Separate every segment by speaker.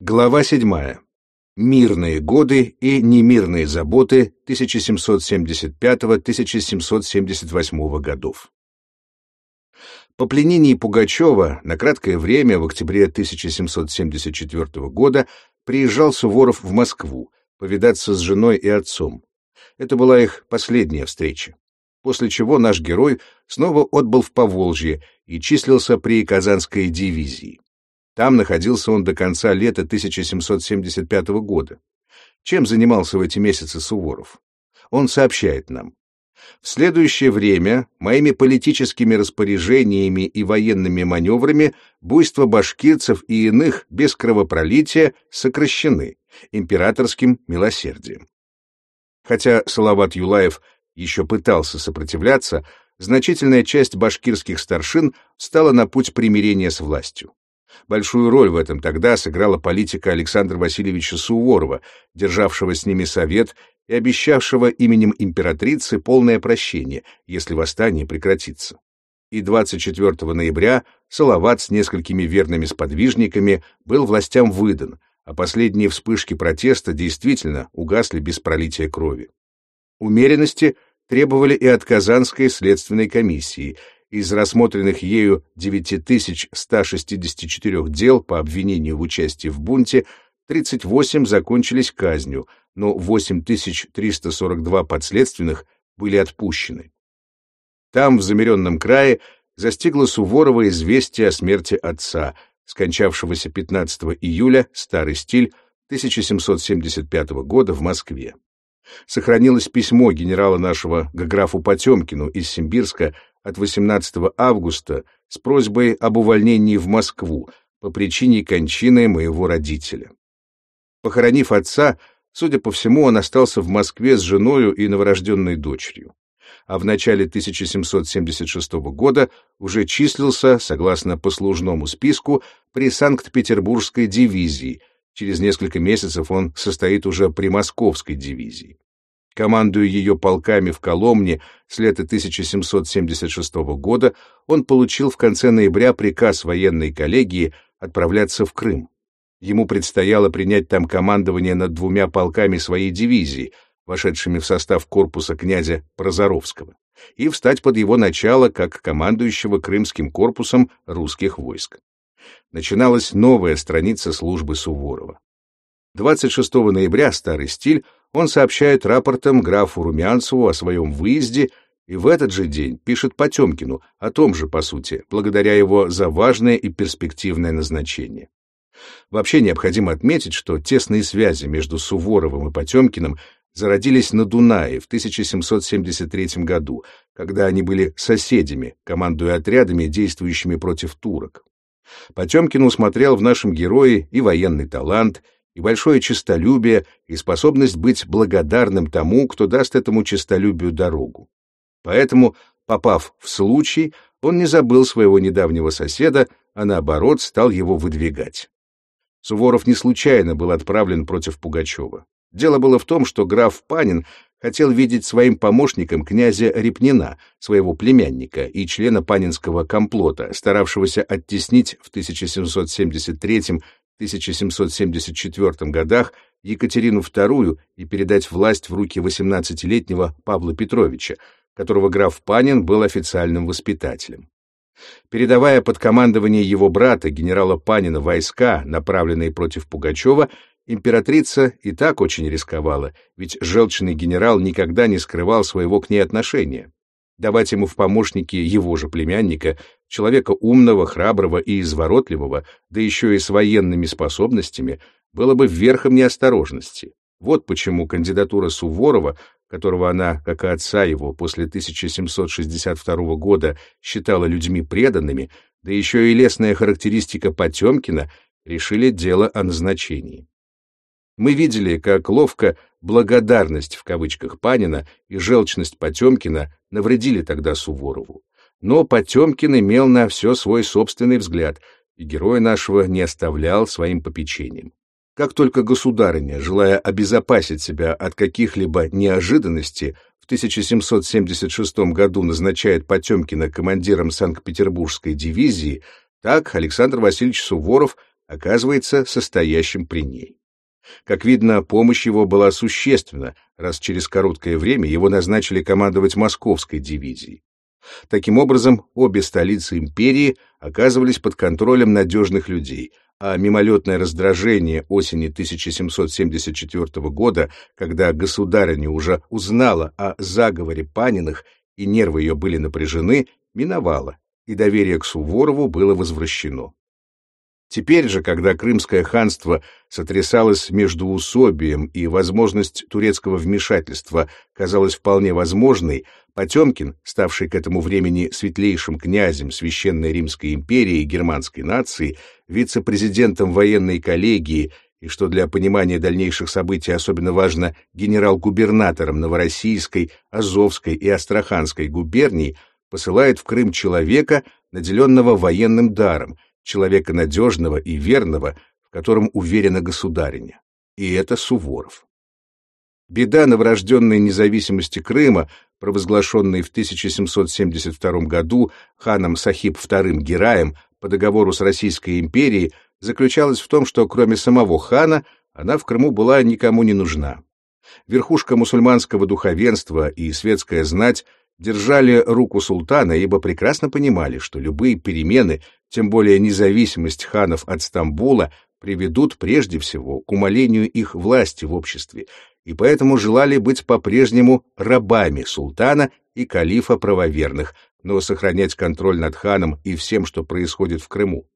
Speaker 1: Глава 7. Мирные годы и немирные заботы 1775-1778 годов. По пленении Пугачева на краткое время в октябре 1774 года приезжал Суворов в Москву повидаться с женой и отцом. Это была их последняя встреча. После чего наш герой снова отбыл в Поволжье и числился при Казанской дивизии. Там находился он до конца лета 1775 года. Чем занимался в эти месяцы Суворов? Он сообщает нам. В следующее время моими политическими распоряжениями и военными маневрами буйство башкирцев и иных без кровопролития сокращены императорским милосердием. Хотя Салават Юлаев еще пытался сопротивляться, значительная часть башкирских старшин стала на путь примирения с властью. Большую роль в этом тогда сыграла политика Александра Васильевича Суворова, державшего с ними совет и обещавшего именем императрицы полное прощение, если восстание прекратится. И 24 ноября Салават с несколькими верными сподвижниками был властям выдан, а последние вспышки протеста действительно угасли без пролития крови. Умеренности требовали и от Казанской следственной комиссии — из рассмотренных ею 9164 дел по обвинению в участии в бунте 38 закончились казнью, но 8342 подследственных были отпущены. Там, в замеренном крае, застигло Суворова известие о смерти отца, скончавшегося 15 июля, старый стиль, 1775 года в Москве. Сохранилось письмо генерала нашего к графу Потемкину из Симбирска от 18 августа с просьбой об увольнении в Москву по причине кончины моего родителя. Похоронив отца, судя по всему, он остался в Москве с женою и новорожденной дочерью. А в начале 1776 года уже числился, согласно послужному списку, при Санкт-Петербургской дивизии. Через несколько месяцев он состоит уже при Московской дивизии командуя ее полками в Коломне с лета 1776 года, он получил в конце ноября приказ военной коллегии отправляться в Крым. Ему предстояло принять там командование над двумя полками своей дивизии, вошедшими в состав корпуса князя Прозоровского, и встать под его начало как командующего Крымским корпусом русских войск. Начиналась новая страница службы Суворова. 26 ноября старый стиль он сообщает рапортом графу Румянцеву о своем выезде и в этот же день пишет Потемкину о том же, по сути, благодаря его за важное и перспективное назначение. Вообще необходимо отметить, что тесные связи между Суворовым и Потемкиным зародились на Дунае в 1773 году, когда они были соседями, командуя отрядами, действующими против турок. Потемкин усмотрел в нашем герое и военный талант, и большое честолюбие, и способность быть благодарным тому, кто даст этому честолюбию дорогу. Поэтому, попав в случай, он не забыл своего недавнего соседа, а наоборот стал его выдвигать. Суворов не случайно был отправлен против Пугачева. Дело было в том, что граф Панин хотел видеть своим помощником князя Репнина, своего племянника и члена панинского комплота, старавшегося оттеснить в 1773 1774 годах Екатерину II и передать власть в руки 18-летнего Павла Петровича, которого граф Панин был официальным воспитателем. Передавая под командование его брата, генерала Панина, войска, направленные против Пугачева, императрица и так очень рисковала, ведь желчный генерал никогда не скрывал своего к ней отношения давать ему в помощники его же племянника, человека умного, храброго и изворотливого, да еще и с военными способностями, было бы верхом неосторожности. Вот почему кандидатура Суворова, которого она, как и отца его, после 1762 года считала людьми преданными, да еще и лесная характеристика Потемкина, решили дело о назначении. Мы видели, как ловко благодарность в кавычках Панина и желчность Потемкина навредили тогда Суворову. Но Потемкин имел на все свой собственный взгляд, и героя нашего не оставлял своим попечением. Как только государыня, желая обезопасить себя от каких-либо неожиданностей, в 1776 году назначает Потемкина командиром Санкт-Петербургской дивизии, так Александр Васильевич Суворов оказывается состоящим при ней. Как видно, помощь его была существенна, раз через короткое время его назначили командовать Московской дивизией. Таким образом, обе столицы империи оказывались под контролем надежных людей, а мимолетное раздражение осени 1774 года, когда государыня уже узнала о заговоре Паниных и нервы ее были напряжены, миновало, и доверие к Суворову было возвращено. Теперь же, когда Крымское ханство сотрясалось между усобием и возможность турецкого вмешательства казалась вполне возможной, Потемкин, ставший к этому времени светлейшим князем Священной Римской империи и германской нации, вице-президентом военной коллегии и, что для понимания дальнейших событий особенно важно, генерал-губернатором Новороссийской, Азовской и Астраханской губерний, посылает в Крым человека, наделенного военным даром — человека надежного и верного, в котором уверена государиня. И это Суворов. Беда новорожденной независимости Крыма, провозглашенной в 1772 году ханом Сахиб II Гераем по договору с Российской империей, заключалась в том, что кроме самого хана она в Крыму была никому не нужна. Верхушка мусульманского духовенства и светская знать держали руку султана, ибо прекрасно понимали, что любые перемены, тем более независимость ханов от Стамбула, приведут прежде всего к умалению их власти в обществе, и поэтому желали быть по-прежнему рабами султана и калифа правоверных, но сохранять контроль над ханом и всем, что происходит в Крыму.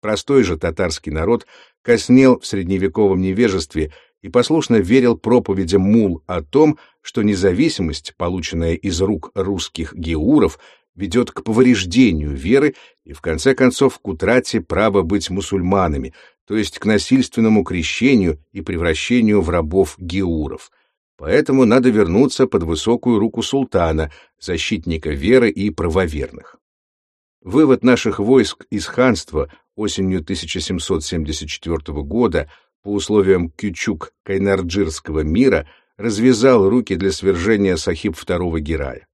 Speaker 1: Простой же татарский народ коснел в средневековом невежестве и послушно верил проповедям мул о том, что независимость, полученная из рук русских геуров, ведет к повреждению веры и, в конце концов, к утрате права быть мусульманами, то есть к насильственному крещению и превращению в рабов геуров. Поэтому надо вернуться под высокую руку султана, защитника веры и правоверных. Вывод наших войск из ханства осенью 1774 года по условиям Кючук-Кайнарджирского мира развязал руки для свержения Сахиб II Герая.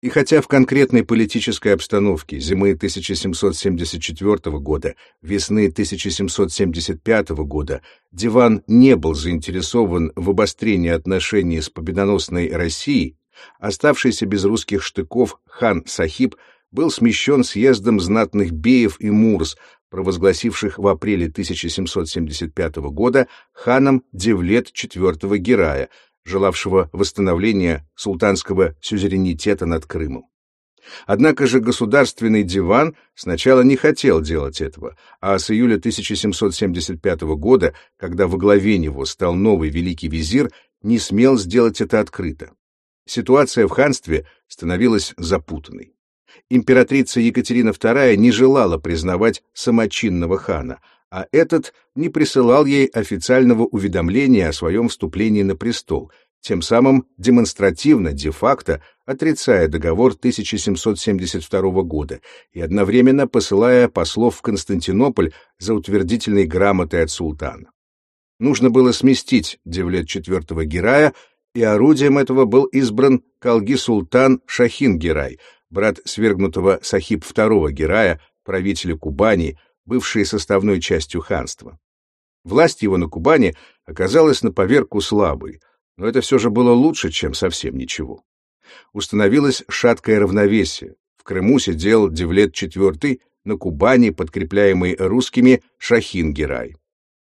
Speaker 1: И хотя в конкретной политической обстановке зимы 1774 года, весны 1775 года Диван не был заинтересован в обострении отношений с победоносной Россией, оставшийся без русских штыков хан Сахиб был смещен съездом знатных беев и мурс, провозгласивших в апреле 1775 года ханом Девлет IV Герая, желавшего восстановления султанского сюзеренитета над Крымом. Однако же государственный диван сначала не хотел делать этого, а с июля 1775 года, когда во главе него стал новый великий визирь, не смел сделать это открыто. Ситуация в ханстве становилась запутанной императрица Екатерина II не желала признавать самочинного хана, а этот не присылал ей официального уведомления о своем вступлении на престол, тем самым демонстративно, де-факто, отрицая договор 1772 года и одновременно посылая послов в Константинополь за утвердительной грамотой от султана. Нужно было сместить Девлет IV Герая, и орудием этого был избран Калги-султан Шахин-Герай — брат свергнутого Сахиб II Герая, правителя Кубани, бывший составной частью ханства. Власть его на Кубани оказалась на поверку слабой, но это все же было лучше, чем совсем ничего. Установилось шаткое равновесие. В Крыму сидел Девлет IV, на Кубани, подкрепляемый русскими, Шахин Герай.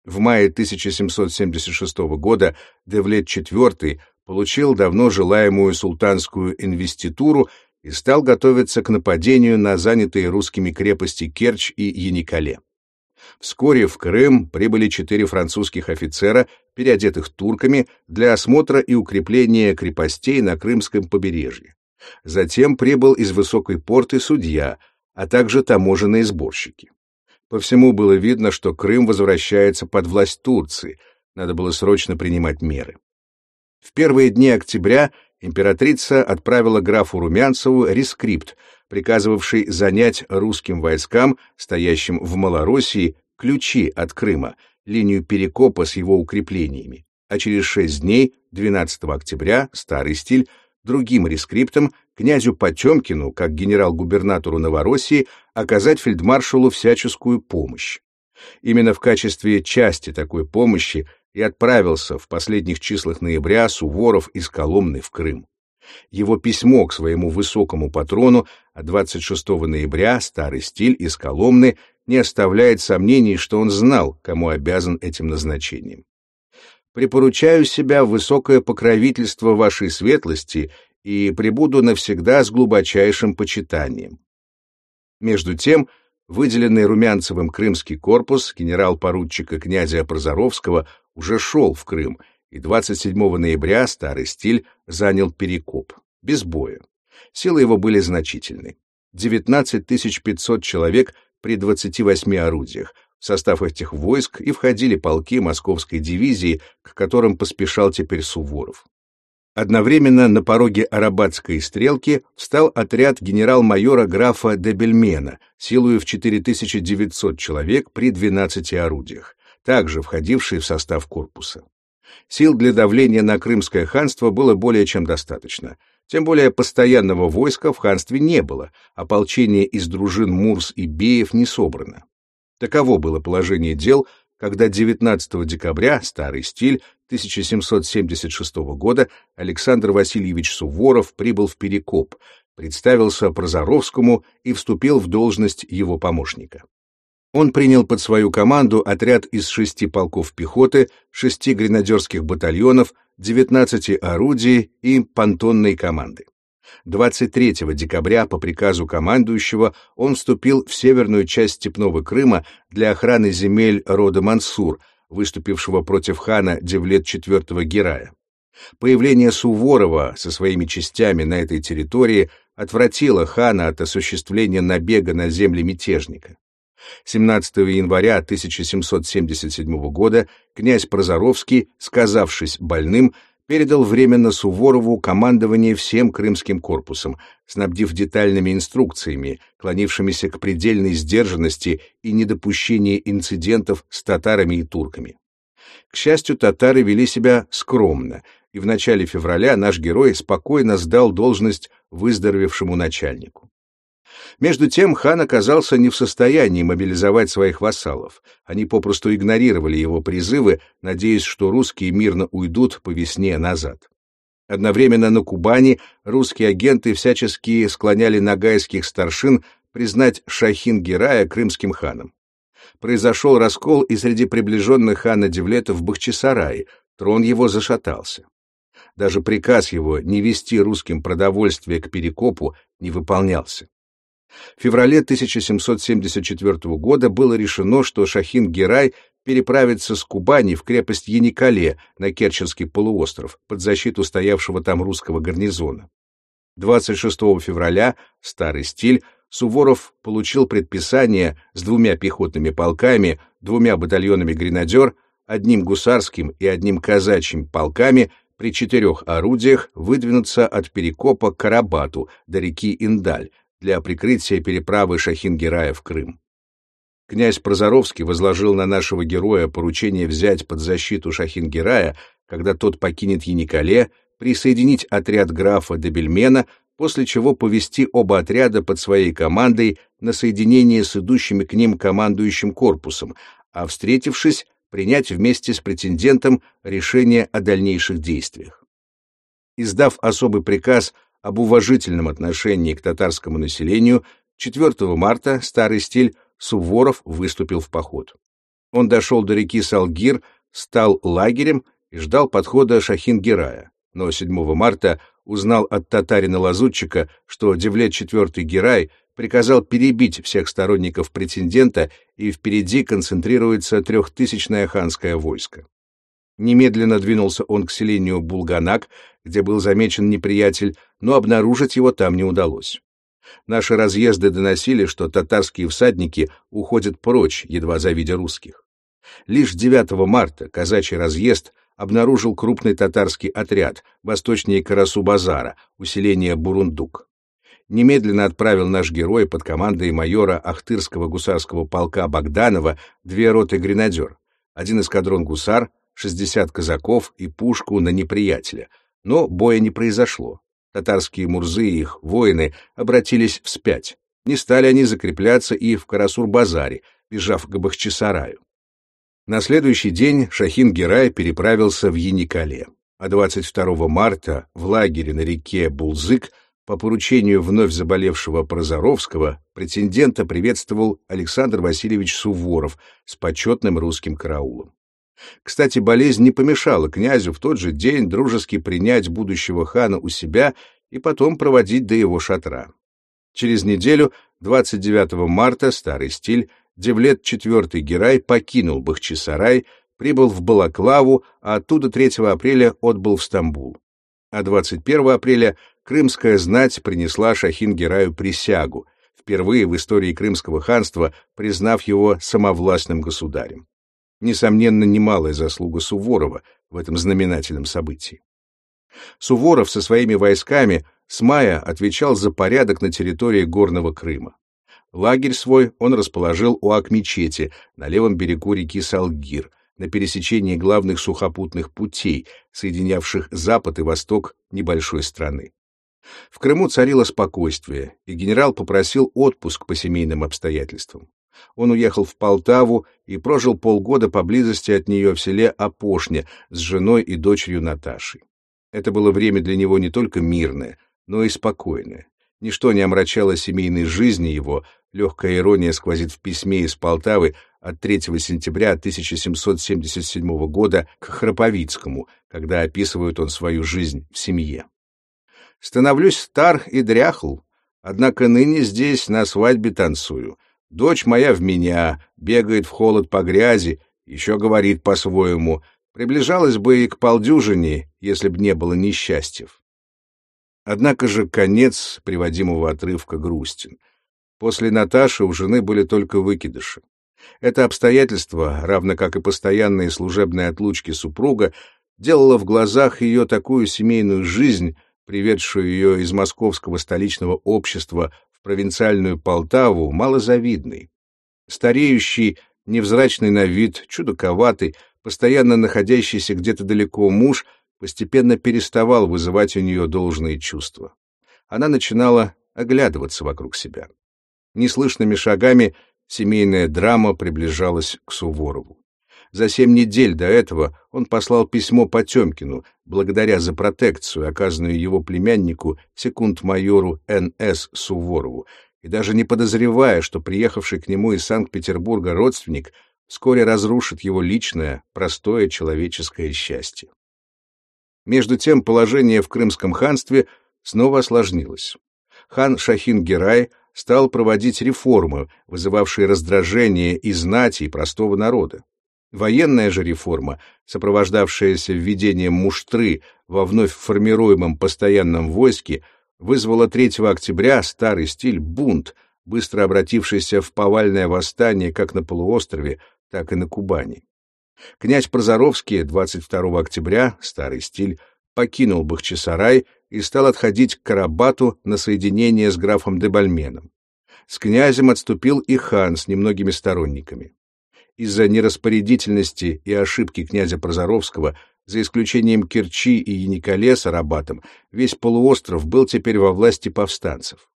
Speaker 1: В мае 1776 года Девлет IV получил давно желаемую султанскую инвеституру и стал готовиться к нападению на занятые русскими крепости Керчь и Яникале. Вскоре в Крым прибыли четыре французских офицера, переодетых турками, для осмотра и укрепления крепостей на Крымском побережье. Затем прибыл из высокой порты судья, а также таможенные сборщики. По всему было видно, что Крым возвращается под власть Турции, надо было срочно принимать меры. В первые дни октября императрица отправила графу Румянцеву рескрипт, приказывавший занять русским войскам, стоящим в Малороссии, ключи от Крыма, линию Перекопа с его укреплениями, а через шесть дней, 12 октября, старый стиль, другим рескриптом князю Потемкину, как генерал-губернатору Новороссии, оказать фельдмаршалу всяческую помощь. Именно в качестве части такой помощи и отправился в последних числах ноября Суворов из Коломны в Крым. Его письмо к своему высокому патрону от 26 ноября «Старый стиль» из Коломны не оставляет сомнений, что он знал, кому обязан этим назначением. «Припоручаю себя в высокое покровительство вашей светлости и пребуду навсегда с глубочайшим почитанием». Между тем, выделенный Румянцевым Крымский корпус генерал-поручика князя Прозоровского уже шел в Крым, и 27 ноября старый стиль занял Перекоп, без боя. Силы его были значительны. 19 500 человек при 28 орудиях. В состав этих войск и входили полки Московской дивизии, к которым поспешал теперь Суворов. Одновременно на пороге Арабатской стрелки встал отряд генерал-майора графа Дебельмена, силою в 4900 человек при 12 орудиях, также входивший в состав корпуса. Сил для давления на Крымское ханство было более чем достаточно. Тем более постоянного войска в ханстве не было, ополчение из дружин Мурс и Беев не собрано. Таково было положение дел, когда 19 декабря, старый стиль, 1776 года, Александр Васильевич Суворов прибыл в Перекоп, представился Прозоровскому и вступил в должность его помощника. Он принял под свою команду отряд из шести полков пехоты, шести гренадерских батальонов, 19 орудий и понтонной команды. 23 декабря по приказу командующего он вступил в северную часть Степного Крыма для охраны земель рода Мансур, выступившего против хана Девлет IV Герая. Появление Суворова со своими частями на этой территории отвратило хана от осуществления набега на земли мятежника. 17 января 1777 года князь Прозоровский, сказавшись больным, передал временно Суворову командование всем Крымским корпусом, снабдив детальными инструкциями, клонившимися к предельной сдержанности и недопущению инцидентов с татарами и турками. К счастью, татары вели себя скромно, и в начале февраля наш герой спокойно сдал должность выздоровевшему начальнику. Между тем хан оказался не в состоянии мобилизовать своих вассалов. Они попросту игнорировали его призывы, надеясь, что русские мирно уйдут по весне назад. Одновременно на Кубани русские агенты всячески склоняли нагайских старшин признать Шахин-Герая крымским ханом. Произошел раскол и среди приближенных хана Девлета в Бахчисарае, трон его зашатался. Даже приказ его не вести русским продовольствие к Перекопу не выполнялся. В феврале 1774 года было решено, что Шахин-Герай переправится с Кубани в крепость Яникале на Керченский полуостров под защиту стоявшего там русского гарнизона. 26 февраля, старый стиль, Суворов получил предписание с двумя пехотными полками, двумя батальонами гренадер, одним гусарским и одним казачьим полками при четырех орудиях выдвинуться от Перекопа к Карабату до реки Индаль, для прикрытия переправы Шахин-Герая в Крым. Князь Прозоровский возложил на нашего героя поручение взять под защиту Шахин-Герая, когда тот покинет Яникале, присоединить отряд графа Дебельмена, после чего повести оба отряда под своей командой на соединение с идущими к ним командующим корпусом, а, встретившись, принять вместе с претендентом решение о дальнейших действиях. Издав особый приказ об уважительном отношении к татарскому населению 4 марта старый стиль Суворов выступил в поход. Он дошел до реки Салгир, стал лагерем и ждал подхода Шахин-Герая, но 7 марта узнал от татарина-лазутчика, что Девлет IV Герай приказал перебить всех сторонников претендента и впереди концентрируется трехтысячное ханское войско. Немедленно двинулся он к селению Булганак, где был замечен неприятель, но обнаружить его там не удалось. Наши разъезды доносили, что татарские всадники уходят прочь, едва завидя русских. Лишь 9 марта казачий разъезд обнаружил крупный татарский отряд восточнее Карасу-базара, усиление Бурундук. Немедленно отправил наш герой под командой майора Ахтырского гусарского полка Богданова две роты гренадер, один эскадрон гусар, 60 казаков и пушку на неприятеля, но боя не произошло. Татарские мурзы и их воины обратились вспять. Не стали они закрепляться и в Карасур-базаре, бежав к Бахчисараю. На следующий день Шахин Герай переправился в Яникале, а 22 марта в лагере на реке Булзык по поручению вновь заболевшего Прозоровского претендента приветствовал Александр Васильевич Суворов с почетным русским караулом. Кстати, болезнь не помешала князю в тот же день дружески принять будущего хана у себя и потом проводить до его шатра. Через неделю, 29 марта, старый стиль, Девлет IV Герай покинул Бахчисарай, прибыл в Балаклаву, а оттуда 3 апреля отбыл в Стамбул. А 21 апреля крымская знать принесла Шахин-Гераю присягу, впервые в истории Крымского ханства признав его самовластным государем. Несомненно, немалая заслуга Суворова в этом знаменательном событии. Суворов со своими войсками с мая отвечал за порядок на территории Горного Крыма. Лагерь свой он расположил у Акмечети, на левом берегу реки Салгир, на пересечении главных сухопутных путей, соединявших запад и восток небольшой страны. В Крыму царило спокойствие, и генерал попросил отпуск по семейным обстоятельствам. Он уехал в Полтаву и прожил полгода поблизости от нее в селе Опошня с женой и дочерью Наташей. Это было время для него не только мирное, но и спокойное. Ничто не омрачало семейной жизни его, легкая ирония сквозит в письме из Полтавы от 3 сентября 1777 года к Храповицкому, когда описывает он свою жизнь в семье. «Становлюсь стар и дряхл, однако ныне здесь на свадьбе танцую. Дочь моя в меня, бегает в холод по грязи, еще говорит по-своему. Приближалась бы и к полдюжине, если б не было несчастьев. Однако же конец приводимого отрывка грустен. После Наташи у жены были только выкидыши. Это обстоятельство, равно как и постоянные служебные отлучки супруга, делало в глазах ее такую семейную жизнь, приведшую ее из московского столичного общества провинциальную Полтаву, малозавидной. Стареющий, невзрачный на вид, чудаковатый, постоянно находящийся где-то далеко муж — постепенно переставал вызывать у нее должные чувства. Она начинала оглядываться вокруг себя. Неслышными шагами семейная драма приближалась к Суворову. За семь недель до этого он послал письмо Потемкину, благодаря за протекцию, оказанную его племяннику, секунд-майору Н.С. Суворову, и даже не подозревая, что приехавший к нему из Санкт-Петербурга родственник вскоре разрушит его личное, простое человеческое счастье. Между тем положение в Крымском ханстве снова осложнилось. Хан Шахин-Герай стал проводить реформы, вызывавшие раздражение и знати, и простого народа. Военная же реформа, сопровождавшаяся введением муштры во вновь формируемом постоянном войске, вызвала 3 октября старый стиль бунт, быстро обратившийся в повальное восстание как на полуострове, так и на Кубани. Князь Прозоровский 22 октября, старый стиль, покинул Бахчисарай и стал отходить к Карабату на соединение с графом Дебальменом. С князем отступил и хан с немногими сторонниками. Из-за нераспорядительности и ошибки князя Прозоровского, за исключением Керчи и Яникале с Арабатом, весь полуостров был теперь во власти повстанцев.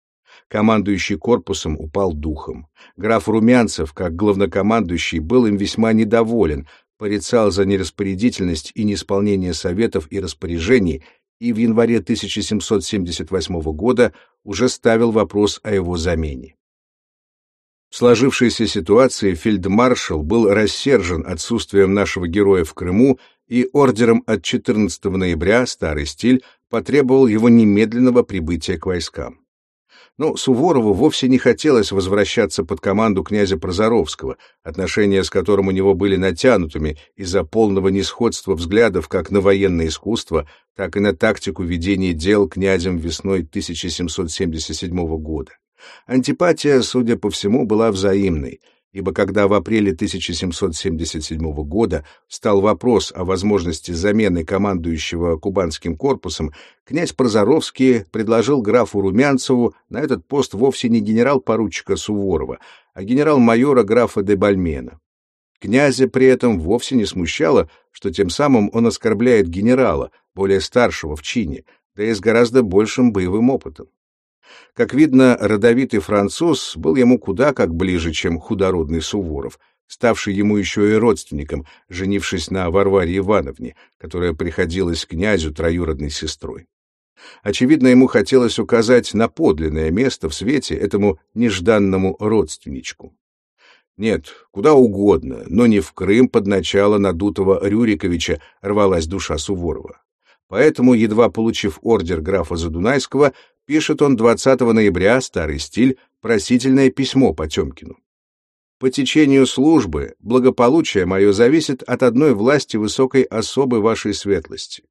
Speaker 1: Командующий корпусом упал духом. Граф Румянцев, как главнокомандующий, был им весьма недоволен, порицал за нераспорядительность и неисполнение советов и распоряжений и в январе 1778 года уже ставил вопрос о его замене. В сложившейся ситуации фельдмаршал был рассержен отсутствием нашего героя в Крыму и ордером от 14 ноября, старый стиль, потребовал его немедленного прибытия к войскам. Но Суворову вовсе не хотелось возвращаться под команду князя Прозоровского, отношения с которым у него были натянутыми из-за полного несходства взглядов как на военное искусство, так и на тактику ведения дел князем весной 1777 года. Антипатия, судя по всему, была взаимной — ибо когда в апреле 1777 года стал вопрос о возможности замены командующего кубанским корпусом, князь Прозоровский предложил графу Румянцеву на этот пост вовсе не генерал-поручика Суворова, а генерал-майора графа де Бальмена. Князя при этом вовсе не смущало, что тем самым он оскорбляет генерала, более старшего в чине, да и с гораздо большим боевым опытом. Как видно, родовитый француз был ему куда как ближе, чем худородный Суворов, ставший ему еще и родственником, женившись на Варваре Ивановне, которая приходилась князю троюродной сестрой. Очевидно, ему хотелось указать на подлинное место в свете этому нежданному родственничку. Нет, куда угодно, но не в Крым под начало надутого Рюриковича рвалась душа Суворова. Поэтому, едва получив ордер графа Задунайского, пишет он 20 ноября, старый стиль, просительное письмо Потемкину. По течению службы благополучие мое зависит от одной власти высокой особы вашей светлости.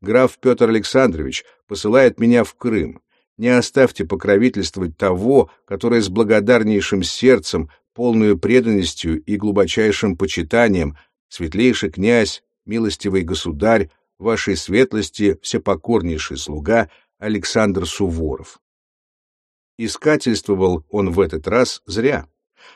Speaker 1: Граф Петр Александрович посылает меня в Крым. Не оставьте покровительствовать того, который с благодарнейшим сердцем, полную преданностью и глубочайшим почитанием, светлейший князь, милостивый государь, вашей светлости, всепокорнейший слуга Александр Суворов. Искательствовал он в этот раз зря.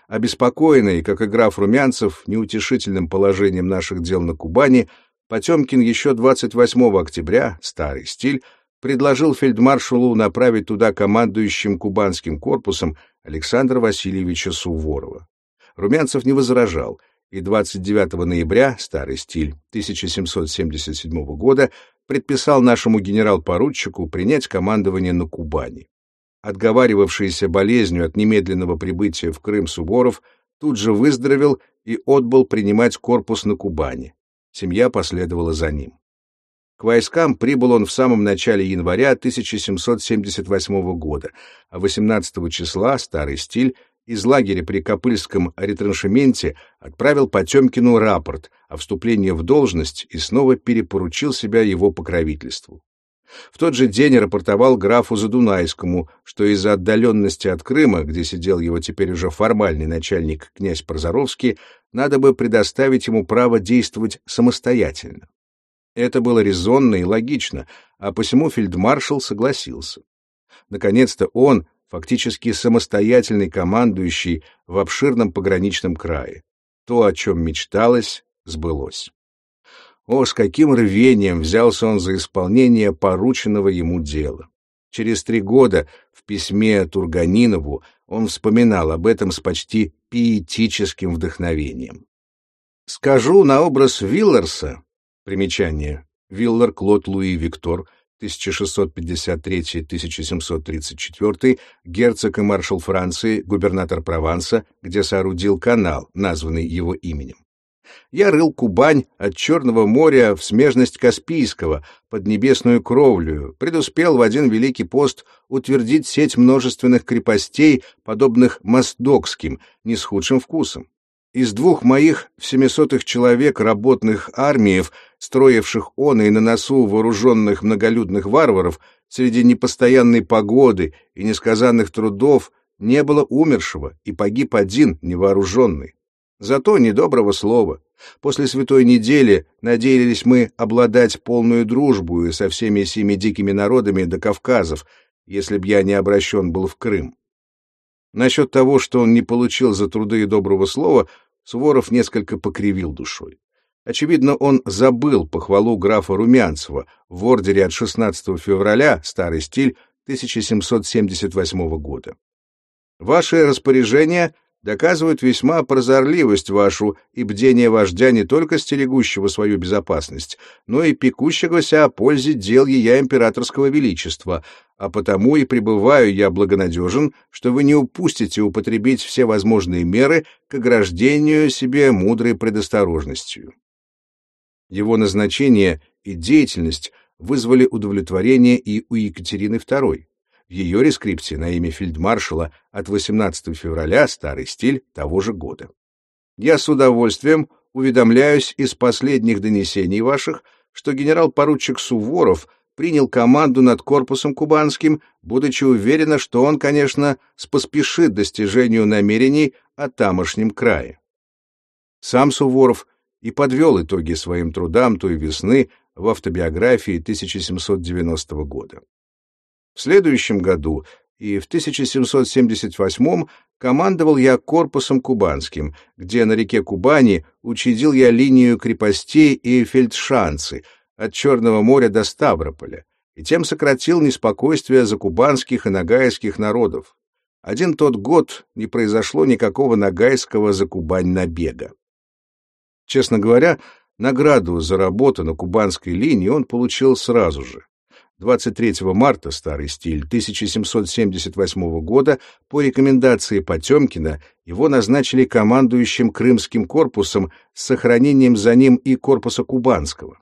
Speaker 1: Обеспокоенный, как и граф Румянцев, неутешительным положением наших дел на Кубани, Потемкин еще 28 октября, старый стиль, предложил фельдмаршалу направить туда командующим кубанским корпусом Александра Васильевича Суворова. Румянцев не возражал, и 29 ноября, старый стиль 1777 года, предписал нашему генерал-поручику принять командование на Кубани. Отговаривавшийся болезнью от немедленного прибытия в Крым Суворов тут же выздоровел и отбыл принимать корпус на Кубани. Семья последовала за ним. К войскам прибыл он в самом начале января 1778 года, а 18 числа, старый стиль, из лагеря при Копыльском ретраншементе отправил Потемкину рапорт о вступлении в должность и снова перепоручил себя его покровительству. В тот же день рапортовал графу Задунайскому, что из-за отдаленности от Крыма, где сидел его теперь уже формальный начальник князь Прозоровский, надо бы предоставить ему право действовать самостоятельно. Это было резонно и логично, а посему фельдмаршал согласился. Наконец-то он, фактически самостоятельный командующий в обширном пограничном крае. То, о чем мечталось, сбылось. О, с каким рвением взялся он за исполнение порученного ему дела. Через три года в письме Турганинову он вспоминал об этом с почти пиетическим вдохновением. «Скажу на образ Виллерса, примечание, Виллер Клод Луи Виктор, 1653-1734, герцог и маршал Франции, губернатор Прованса, где соорудил канал, названный его именем. Я рыл Кубань от Черного моря в смежность Каспийского, под небесную кровлю, предуспел в один великий пост утвердить сеть множественных крепостей, подобных Моздокским, не с худшим вкусом. Из двух моих в семисотых человек работных армиев, строивших он и на носу вооруженных многолюдных варваров, среди непостоянной погоды и несказанных трудов, не было умершего, и погиб один невооруженный. Зато недоброго слова. После святой недели надеялись мы обладать полную дружбу со всеми семи дикими народами до Кавказов, если б я не обращен был в Крым. Насчет того, что он не получил за труды и доброго слова, Суворов несколько покривил душой. Очевидно, он забыл похвалу графа Румянцева в ордере от 16 февраля, старый стиль, 1778 года. Ваше распоряжение доказывают весьма прозорливость вашу и бдение вождя не только стерегущего свою безопасность, но и пекущегося о пользе дел ея императорского величества, а потому и пребываю я благонадежен, что вы не упустите употребить все возможные меры к ограждению себе мудрой предосторожностью. Его назначение и деятельность вызвали удовлетворение и у Екатерины II ее рескрипции на имя фельдмаршала от 18 февраля, старый стиль, того же года. Я с удовольствием уведомляюсь из последних донесений ваших, что генерал-поручик Суворов принял команду над корпусом кубанским, будучи уверена, что он, конечно, споспешит достижению намерений о тамошнем крае. Сам Суворов и подвел итоги своим трудам той весны в автобиографии 1790 года. В следующем году и в 1778 командовал я корпусом кубанским, где на реке Кубани учредил я линию крепостей и фельдшанцы от Черного моря до Ставрополя, и тем сократил неспокойствие закубанских и нагайских народов. Один тот год не произошло никакого нагайского за Кубань набега. Честно говоря, награду за работу на кубанской линии он получил сразу же. 23 марта, старый стиль, 1778 года, по рекомендации Потемкина, его назначили командующим Крымским корпусом с сохранением за ним и корпуса Кубанского.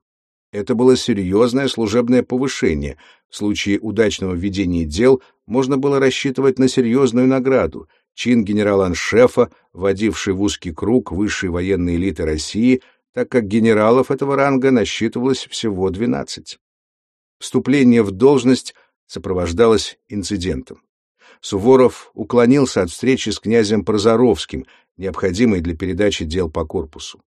Speaker 1: Это было серьезное служебное повышение. В случае удачного ведения дел можно было рассчитывать на серьезную награду. Чин генерала-аншефа, вводивший в узкий круг высшей военной элиты России, так как генералов этого ранга насчитывалось всего 12. Вступление в должность сопровождалось инцидентом. Суворов уклонился от встречи с князем Прозоровским, необходимой для передачи дел по корпусу.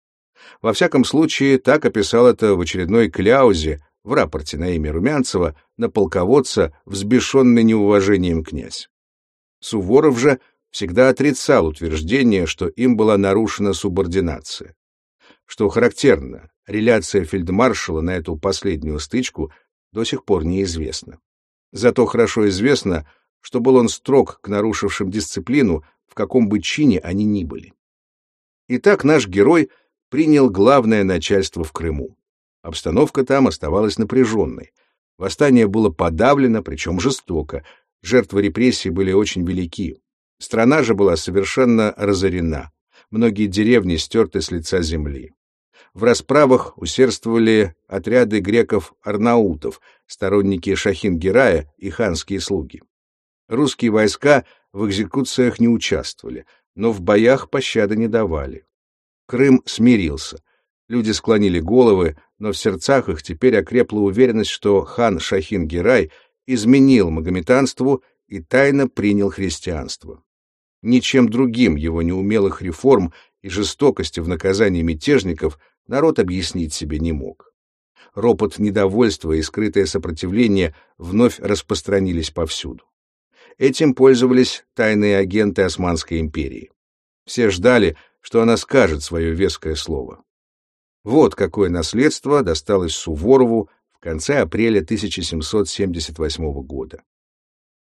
Speaker 1: Во всяком случае, так описал это в очередной кляузе в рапорте на имя Румянцева на полководца, взбешенный неуважением князь. Суворов же всегда отрицал утверждение, что им была нарушена субординация. Что характерно, реляция фельдмаршала на эту последнюю стычку до сих пор неизвестна. Зато хорошо известно, что был он строг к нарушившим дисциплину, в каком бы чине они ни были. Итак, наш герой принял главное начальство в Крыму. Обстановка там оставалась напряженной. Восстание было подавлено, причем жестоко. Жертвы репрессий были очень велики. Страна же была совершенно разорена. Многие деревни стерты с лица земли. В расправах усердствовали отряды греков-арнаутов, сторонники Шахин-Герая и ханские слуги. Русские войска в экзекуциях не участвовали, но в боях пощады не давали. Крым смирился. Люди склонили головы, но в сердцах их теперь окрепла уверенность, что хан Шахин-Герай изменил магометанству и тайно принял христианство. Ничем другим его неумелых реформ и жестокости в наказании мятежников народ объяснить себе не мог. Ропот недовольства и скрытое сопротивление вновь распространились повсюду. Этим пользовались тайные агенты Османской империи. Все ждали, что она скажет свое веское слово. Вот какое наследство досталось Суворову в конце апреля 1778 года.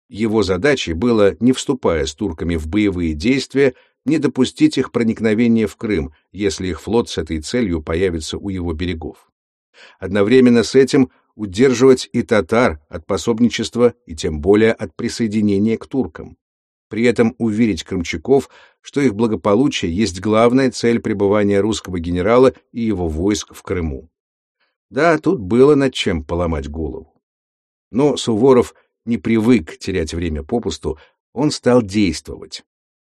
Speaker 1: Его задачей было, не вступая с турками в боевые действия, не допустить их проникновения в Крым, если их флот с этой целью появится у его берегов. Одновременно с этим удерживать и татар от пособничества и тем более от присоединения к туркам. При этом уверить крымчаков, что их благополучие есть главная цель пребывания русского генерала и его войск в Крыму. Да, тут было над чем поломать голову. Но Суворов не привык терять время попусту, он стал действовать.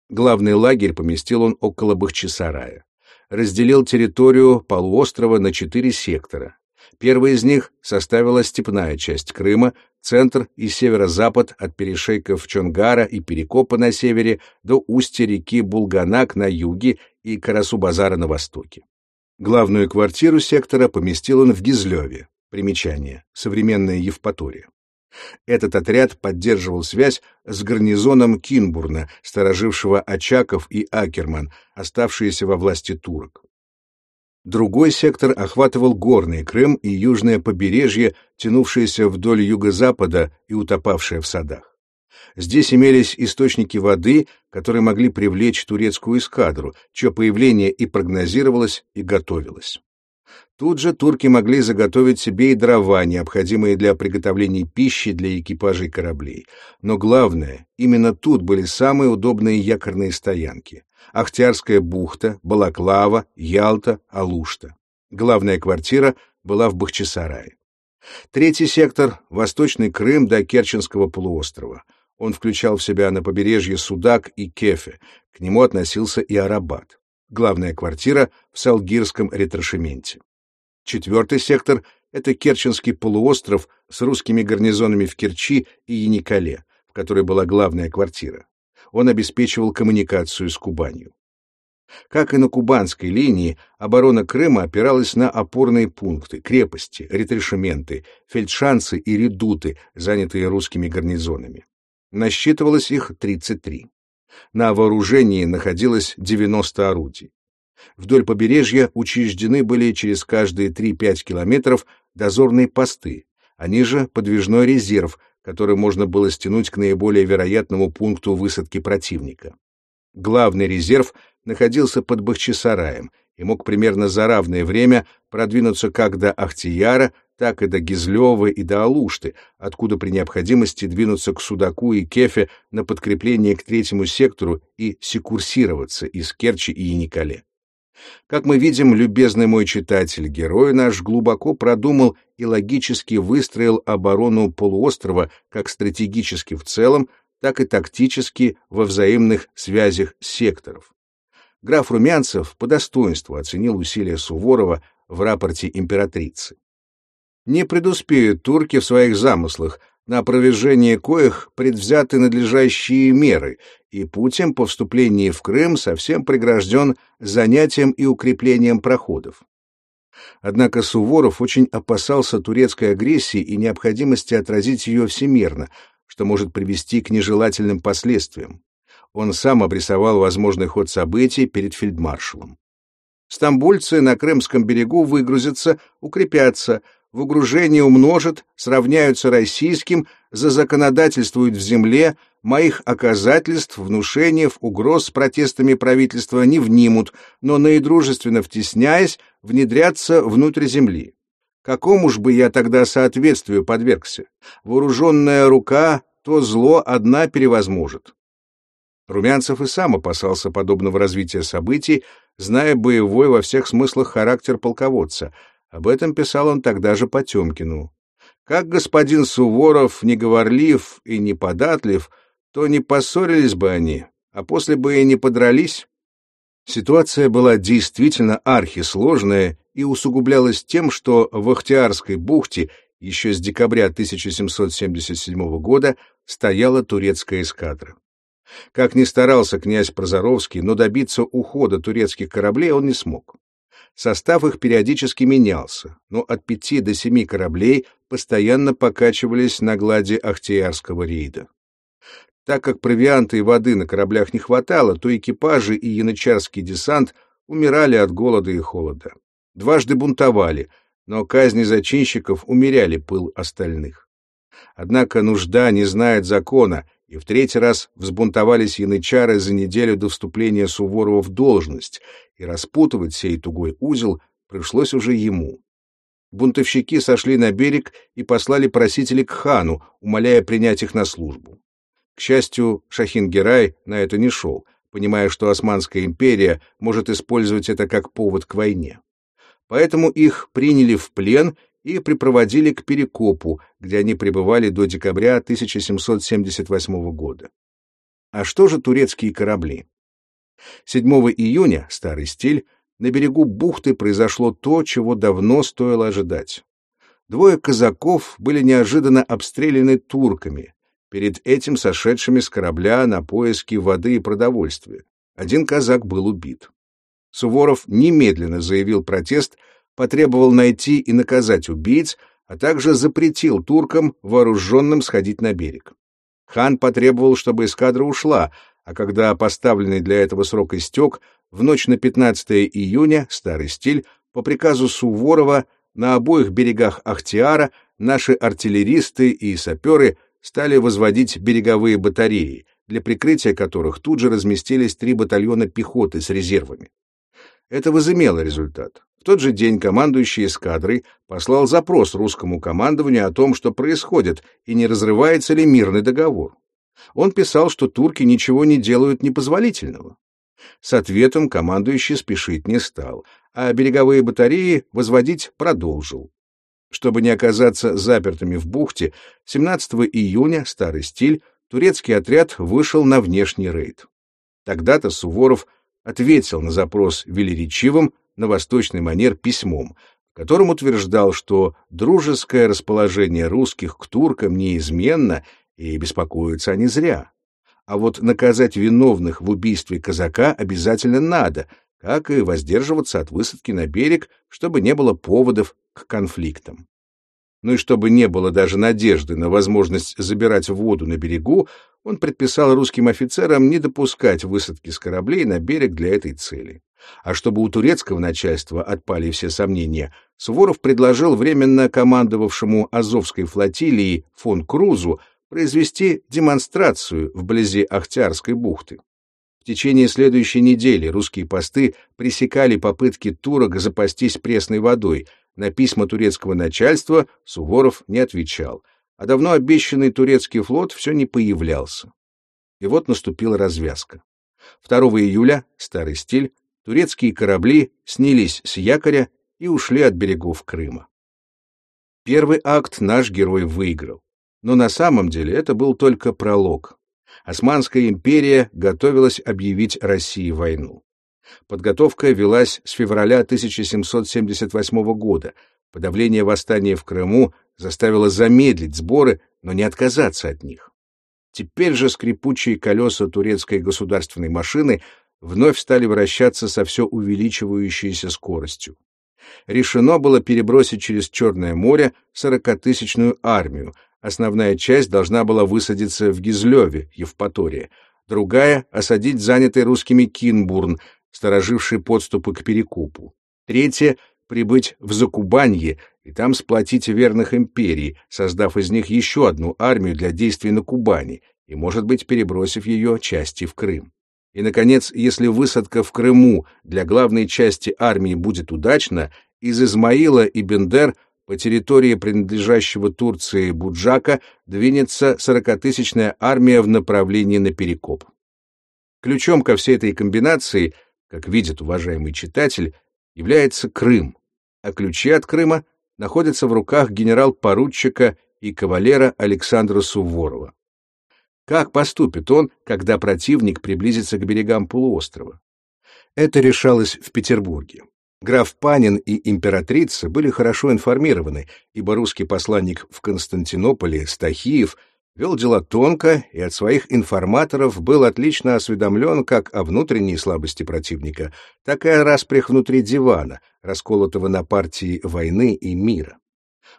Speaker 1: Главный лагерь поместил он около Бахчисарая. Разделил территорию полуострова на четыре сектора. Первый из них составила степная часть Крыма, центр и северо-запад от перешейков Чонгара и Перекопа на севере до устья реки Булганак на юге и Карасу-Базара на востоке. Главную квартиру сектора поместил он в Гизлеве. Примечание. Современная Евпатория. Этот отряд поддерживал связь с гарнизоном Кинбурна, сторожившего Очаков и Акерман, оставшиеся во власти турок. Другой сектор охватывал горный Крым и южное побережье, тянувшееся вдоль юго-запада и утопавшее в садах. Здесь имелись источники воды, которые могли привлечь турецкую эскадру, чье появление и прогнозировалось, и готовилось. Тут же турки могли заготовить себе и дрова, необходимые для приготовления пищи для экипажей кораблей. Но главное, именно тут были самые удобные якорные стоянки. Ахтярская бухта, Балаклава, Ялта, Алушта. Главная квартира была в Бахчисарае. Третий сектор — Восточный Крым до Керченского полуострова. Он включал в себя на побережье Судак и Кефе, к нему относился и Арабат. Главная квартира в Салгирском ретрошементе. Четвертый сектор — это Керченский полуостров с русскими гарнизонами в Керчи и Яникале, в которой была главная квартира. Он обеспечивал коммуникацию с Кубанью. Как и на кубанской линии, оборона Крыма опиралась на опорные пункты, крепости, ретрешементы, фельдшанцы и редуты, занятые русскими гарнизонами. Насчитывалось их 33. На вооружении находилось 90 орудий. Вдоль побережья учреждены были через каждые 3-5 километров дозорные посты, они же подвижной резерв, который можно было стянуть к наиболее вероятному пункту высадки противника. Главный резерв находился под Бахчисараем и мог примерно за равное время продвинуться как до Ахтияра, так и до Гизлёва и до Алушты, откуда при необходимости двинуться к Судаку и Кефе на подкрепление к третьему сектору и секурсироваться из Керчи и Яникале. Как мы видим, любезный мой читатель, герой наш глубоко продумал и логически выстроил оборону полуострова как стратегически в целом, так и тактически во взаимных связях секторов. Граф Румянцев по достоинству оценил усилия Суворова в рапорте императрицы. Не предуспеют турки в своих замыслах, на опровержение коих предвзяты надлежащие меры, и путем по вступлении в Крым совсем прегражден занятием и укреплением проходов. Однако Суворов очень опасался турецкой агрессии и необходимости отразить ее всемирно, что может привести к нежелательным последствиям. Он сам обрисовал возможный ход событий перед фельдмаршалом. Стамбульцы на Крымском берегу выгрузятся, укрепятся, в угружении умножат, сравняются российским, зазаконодательствуют в земле, моих оказательств, внушений, угроз с протестами правительства не внимут, но наидружественно втесняясь, внедрятся внутрь земли. Какому ж бы я тогда соответствию подвергся? Вооруженная рука то зло одна перевозможет. Румянцев и сам опасался подобного развития событий, зная боевой во всех смыслах характер полководца — об этом писал он тогда же Потемкину. Как господин Суворов неговорлив и неподатлив, то не поссорились бы они, а после бы и не подрались. Ситуация была действительно архисложная и усугублялась тем, что в Ахтиарской бухте еще с декабря 1777 года стояла турецкая эскадра. Как ни старался князь Прозоровский, но добиться ухода турецких кораблей он не смог. Состав их периодически менялся, но от пяти до семи кораблей постоянно покачивались на глади Ахтиярского рейда. Так как провианта и воды на кораблях не хватало, то экипажи и янычарский десант умирали от голода и холода. Дважды бунтовали, но казни зачинщиков умеряли пыл остальных. Однако нужда не знает закона, и в третий раз взбунтовались янычары за неделю до вступления Суворова в должность, и распутывать сей тугой узел пришлось уже ему. Бунтовщики сошли на берег и послали просителей к хану, умоляя принять их на службу. К счастью, Шахин-Герай на это не шел, понимая, что Османская империя может использовать это как повод к войне. Поэтому их приняли в плен и припроводили к Перекопу, где они пребывали до декабря 1778 года. А что же турецкие корабли? 7 июня, старый стиль, на берегу бухты произошло то, чего давно стоило ожидать. Двое казаков были неожиданно обстреляны турками, перед этим сошедшими с корабля на поиски воды и продовольствия. Один казак был убит. Суворов немедленно заявил протест потребовал найти и наказать убийц, а также запретил туркам, вооруженным, сходить на берег. Хан потребовал, чтобы эскадра ушла, а когда поставленный для этого срок истек, в ночь на 15 июня, старый стиль, по приказу Суворова, на обоих берегах Ахтиара наши артиллеристы и саперы стали возводить береговые батареи, для прикрытия которых тут же разместились три батальона пехоты с резервами. Это возымело результат тот же день командующий эскадрой послал запрос русскому командованию о том, что происходит и не разрывается ли мирный договор. Он писал, что турки ничего не делают непозволительного. С ответом командующий спешить не стал, а береговые батареи возводить продолжил. Чтобы не оказаться запертыми в бухте, 17 июня, старый стиль, турецкий отряд вышел на внешний рейд. Тогда-то Суворов ответил на запрос велеречивым, на восточный манер письмом, в котором утверждал, что дружеское расположение русских к туркам неизменно и беспокоятся они зря. А вот наказать виновных в убийстве казака обязательно надо, как и воздерживаться от высадки на берег, чтобы не было поводов к конфликтам. Ну и чтобы не было даже надежды на возможность забирать воду на берегу, он предписал русским офицерам не допускать высадки с кораблей на берег для этой цели. А чтобы у турецкого начальства отпали все сомнения, Суворов предложил временно командовавшему Азовской флотилией фон Крузу произвести демонстрацию вблизи Ахтярской бухты. В течение следующей недели русские посты пресекали попытки турок запастись пресной водой. На письма турецкого начальства Суворов не отвечал, а давно обещанный турецкий флот все не появлялся. И вот наступила развязка. 2 июля, старый стиль, турецкие корабли снялись с якоря и ушли от берегов Крыма. Первый акт наш герой выиграл. Но на самом деле это был только пролог. Османская империя готовилась объявить России войну. Подготовка велась с февраля 1778 года. Подавление восстания в Крыму заставило замедлить сборы, но не отказаться от них. Теперь же скрипучие колеса турецкой государственной машины вновь стали вращаться со все увеличивающейся скоростью. Решено было перебросить через Черное море сорокатысячную армию, Основная часть должна была высадиться в Гизлеве, Евпатория, другая — осадить занятый русскими Кинбурн, стороживший подступы к Перекупу. Третья — прибыть в Закубанье и там сплотить верных империй, создав из них еще одну армию для действий на Кубани и, может быть, перебросив ее части в Крым. И, наконец, если высадка в Крыму для главной части армии будет удачна, из Измаила и Бендер по территории принадлежащего Турции Буджака двинется сорокатысячная армия в направлении на Перекоп. Ключом ко всей этой комбинации, как видит уважаемый читатель, является Крым, а ключи от Крыма находятся в руках генерал-поручика и кавалера Александра Суворова. Как поступит он, когда противник приблизится к берегам полуострова? Это решалось в Петербурге. Граф Панин и императрица были хорошо информированы, ибо русский посланник в Константинополе Стахиев вел дела тонко и от своих информаторов был отлично осведомлен как о внутренней слабости противника, так и о распрях внутри дивана, расколотого на партии войны и мира.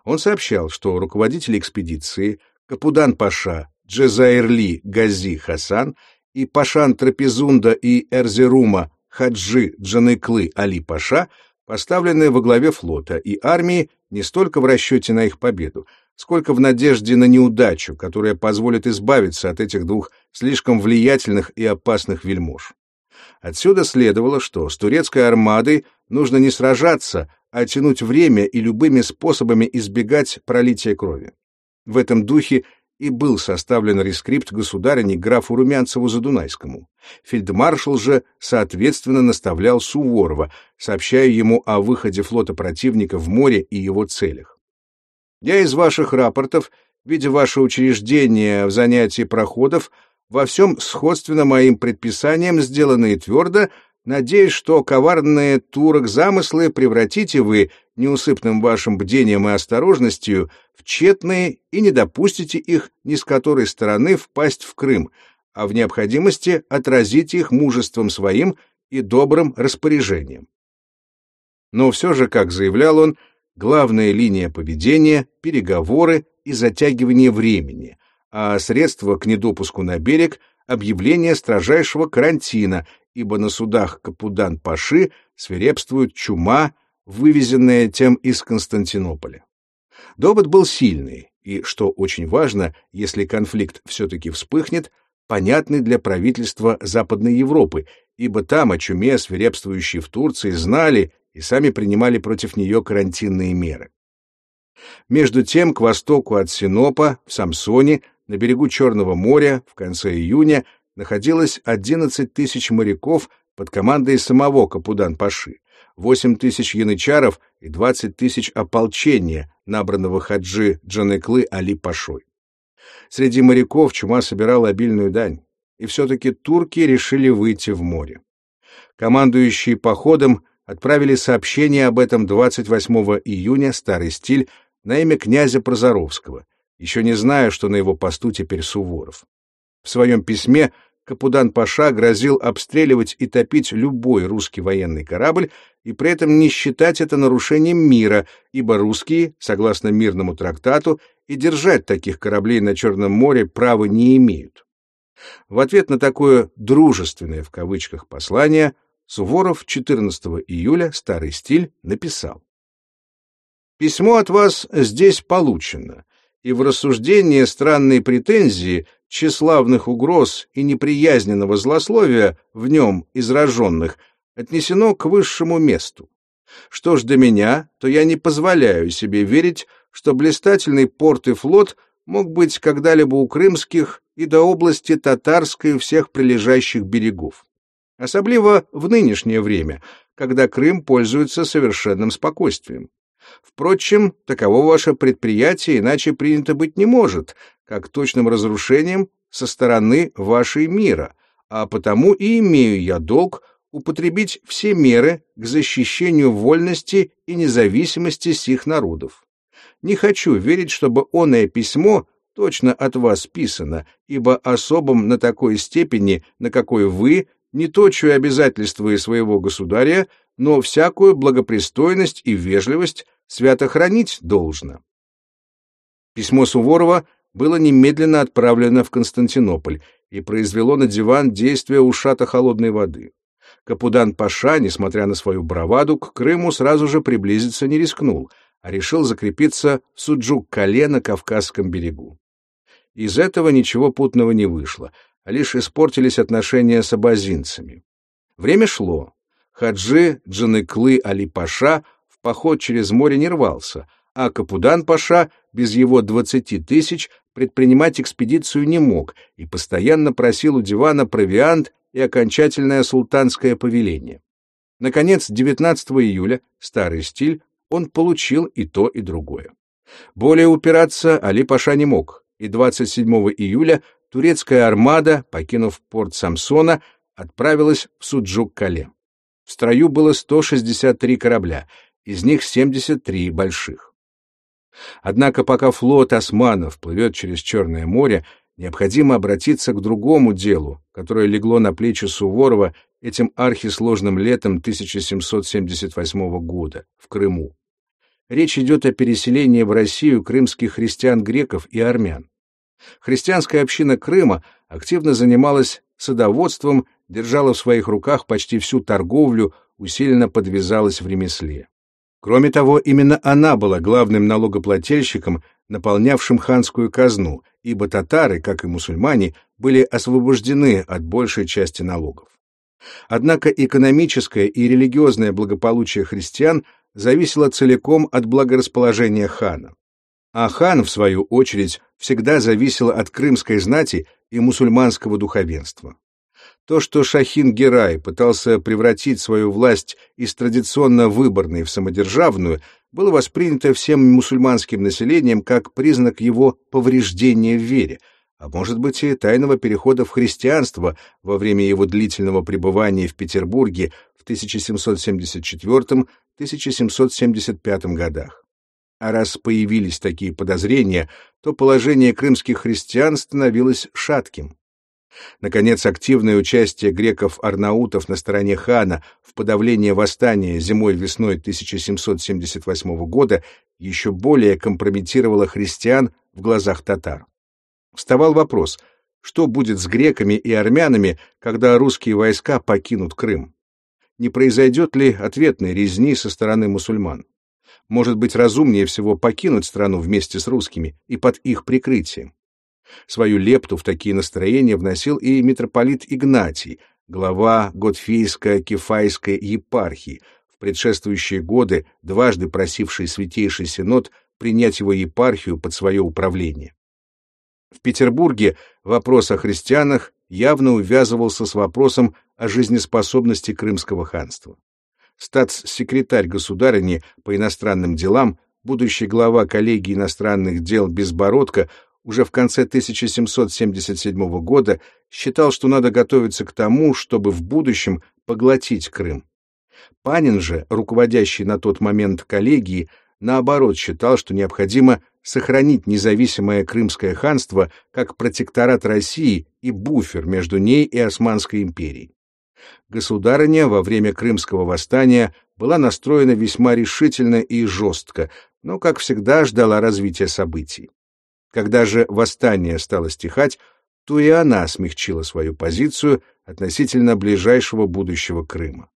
Speaker 1: Он сообщал, что руководители экспедиции Капудан Паша, Джезаирли Гази Хасан и Пашан Трапезунда и Эрзерума Хаджи Джанеклы Али Паша поставлены во главе флота и армии не столько в расчете на их победу, сколько в надежде на неудачу, которая позволит избавиться от этих двух слишком влиятельных и опасных вельмож. Отсюда следовало, что с турецкой армадой нужно не сражаться, а тянуть время и любыми способами избегать пролития крови. В этом духе и был составлен рескрипт государыни графу Румянцеву-Задунайскому. Фельдмаршал же, соответственно, наставлял Суворова, сообщая ему о выходе флота противника в море и его целях. «Я из ваших рапортов, видя ваше учреждение в занятии проходов, во всем сходственно моим предписаниям, сделанные твердо, Надеюсь, что коварные турок замыслы превратите вы неусыпным вашим бдением и осторожностью в тщетные и не допустите их ни с которой стороны впасть в Крым, а в необходимости отразите их мужеством своим и добрым распоряжением. Но все же, как заявлял он, главная линия поведения — переговоры и затягивание времени, а средство к недопуску на берег — объявление строжайшего карантина ибо на судах Капудан-Паши свирепствует чума, вывезенная тем из Константинополя. Довод был сильный, и, что очень важно, если конфликт все-таки вспыхнет, понятный для правительства Западной Европы, ибо там о чуме, свирепствующей в Турции, знали и сами принимали против нее карантинные меры. Между тем, к востоку от Синопа, в Самсоне, на берегу Черного моря, в конце июня, находилось 11 тысяч моряков под командой самого Капудан-Паши, 8 тысяч янычаров и 20 тысяч ополчения, набранного хаджи Джанеклы Али-Пашой. Среди моряков чума собирала обильную дань, и все-таки турки решили выйти в море. Командующие походом отправили сообщение об этом 28 июня, старый стиль, на имя князя Прозоровского, еще не зная, что на его посту теперь Суворов. В своем письме Капудан-Паша грозил обстреливать и топить любой русский военный корабль и при этом не считать это нарушением мира, ибо русские, согласно мирному трактату, и держать таких кораблей на Черном море права не имеют. В ответ на такое «дружественное» в кавычках послание Суворов 14 июля, старый стиль, написал Письмо от вас здесь получено, и в рассуждение странной претензии, тщеславных угроз и неприязненного злословия в нем израженных отнесено к высшему месту. Что ж до меня, то я не позволяю себе верить, что блистательный порт и флот мог быть когда-либо у крымских и до области татарской всех прилежащих берегов. Особливо в нынешнее время, когда Крым пользуется совершенным спокойствием. Впрочем, таково ваше предприятие иначе принято быть не может, как точным разрушением со стороны вашей мира, а потому и имею я долг употребить все меры к защищению вольности и независимости сих народов. Не хочу верить, чтобы оное письмо точно от вас писано, ибо особом на такой степени, на какой вы, не точую обязательства своего государя, но всякую благопристойность и вежливость свято хранить должно. Письмо Суворова было немедленно отправлено в Константинополь и произвело на диван действие ушата холодной воды. Капудан-паша, несмотря на свою браваду, к Крыму сразу же приблизиться не рискнул, а решил закрепиться в Суджук-Кале на Кавказском берегу. Из этого ничего путного не вышло, а лишь испортились отношения с абазинцами. Время шло. Хаджи Джаныклы Али-Паша в поход через море не рвался, а Капудан-Паша без его двадцати тысяч предпринимать экспедицию не мог и постоянно просил у дивана провиант и окончательное султанское повеление. Наконец, 19 июля, старый стиль, он получил и то, и другое. Более упираться Али-Паша не мог, и 27 июля турецкая армада, покинув порт Самсона, отправилась в Суджук-Кале. В строю было 163 корабля, из них 73 больших. Однако пока флот османов плывет через Черное море, необходимо обратиться к другому делу, которое легло на плечи Суворова этим архисложным летом 1778 года в Крыму. Речь идет о переселении в Россию крымских христиан-греков и армян. Христианская община Крыма активно занималась садоводством, держала в своих руках почти всю торговлю, усиленно подвязалась в ремесле. Кроме того, именно она была главным налогоплательщиком, наполнявшим ханскую казну, ибо татары, как и мусульмане, были освобождены от большей части налогов. Однако экономическое и религиозное благополучие христиан зависело целиком от благорасположения хана. А хан, в свою очередь, всегда зависел от крымской знати и мусульманского духовенства. То, что Шахин Герай пытался превратить свою власть из традиционно выборной в самодержавную, было воспринято всем мусульманским населением как признак его повреждения в вере, а может быть и тайного перехода в христианство во время его длительного пребывания в Петербурге в 1774-1775 годах. А раз появились такие подозрения, то положение крымских христиан становилось шатким. Наконец, активное участие греков-арнаутов на стороне хана в подавлении восстания зимой-весной 1778 года еще более компрометировало христиан в глазах татар. Вставал вопрос, что будет с греками и армянами, когда русские войска покинут Крым? Не произойдет ли ответной резни со стороны мусульман? Может быть, разумнее всего покинуть страну вместе с русскими и под их прикрытием? Свою лепту в такие настроения вносил и митрополит Игнатий, глава Готфейско-Кефайской епархии, в предшествующие годы дважды просивший Святейший Синод принять его епархию под свое управление. В Петербурге вопрос о христианах явно увязывался с вопросом о жизнеспособности Крымского ханства. Статс-секретарь государыни по иностранным делам, будущий глава коллегии иностранных дел Безбородко уже в конце 1777 года считал, что надо готовиться к тому, чтобы в будущем поглотить Крым. Панин же, руководящий на тот момент коллегией, наоборот считал, что необходимо сохранить независимое Крымское ханство как протекторат России и буфер между ней и Османской империей. Государыня во время Крымского восстания была настроена весьма решительно и жестко, но, как всегда, ждала развития событий. Когда же восстание стало стихать, то и она смягчила свою позицию относительно ближайшего будущего Крыма.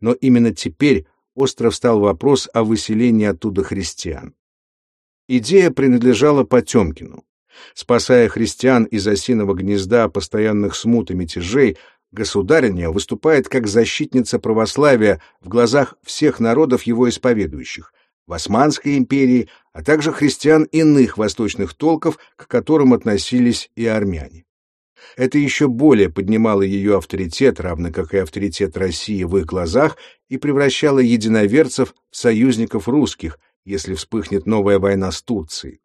Speaker 1: Но именно теперь остро встал вопрос о выселении оттуда христиан. Идея принадлежала Потемкину. Спасая христиан из осиного гнезда постоянных смут и мятежей, государиня выступает как защитница православия в глазах всех народов его исповедующих, в Османской империи, а также христиан иных восточных толков, к которым относились и армяне. Это еще более поднимало ее авторитет, равно как и авторитет России в их глазах, и превращало единоверцев в союзников русских, если вспыхнет новая война с Турцией.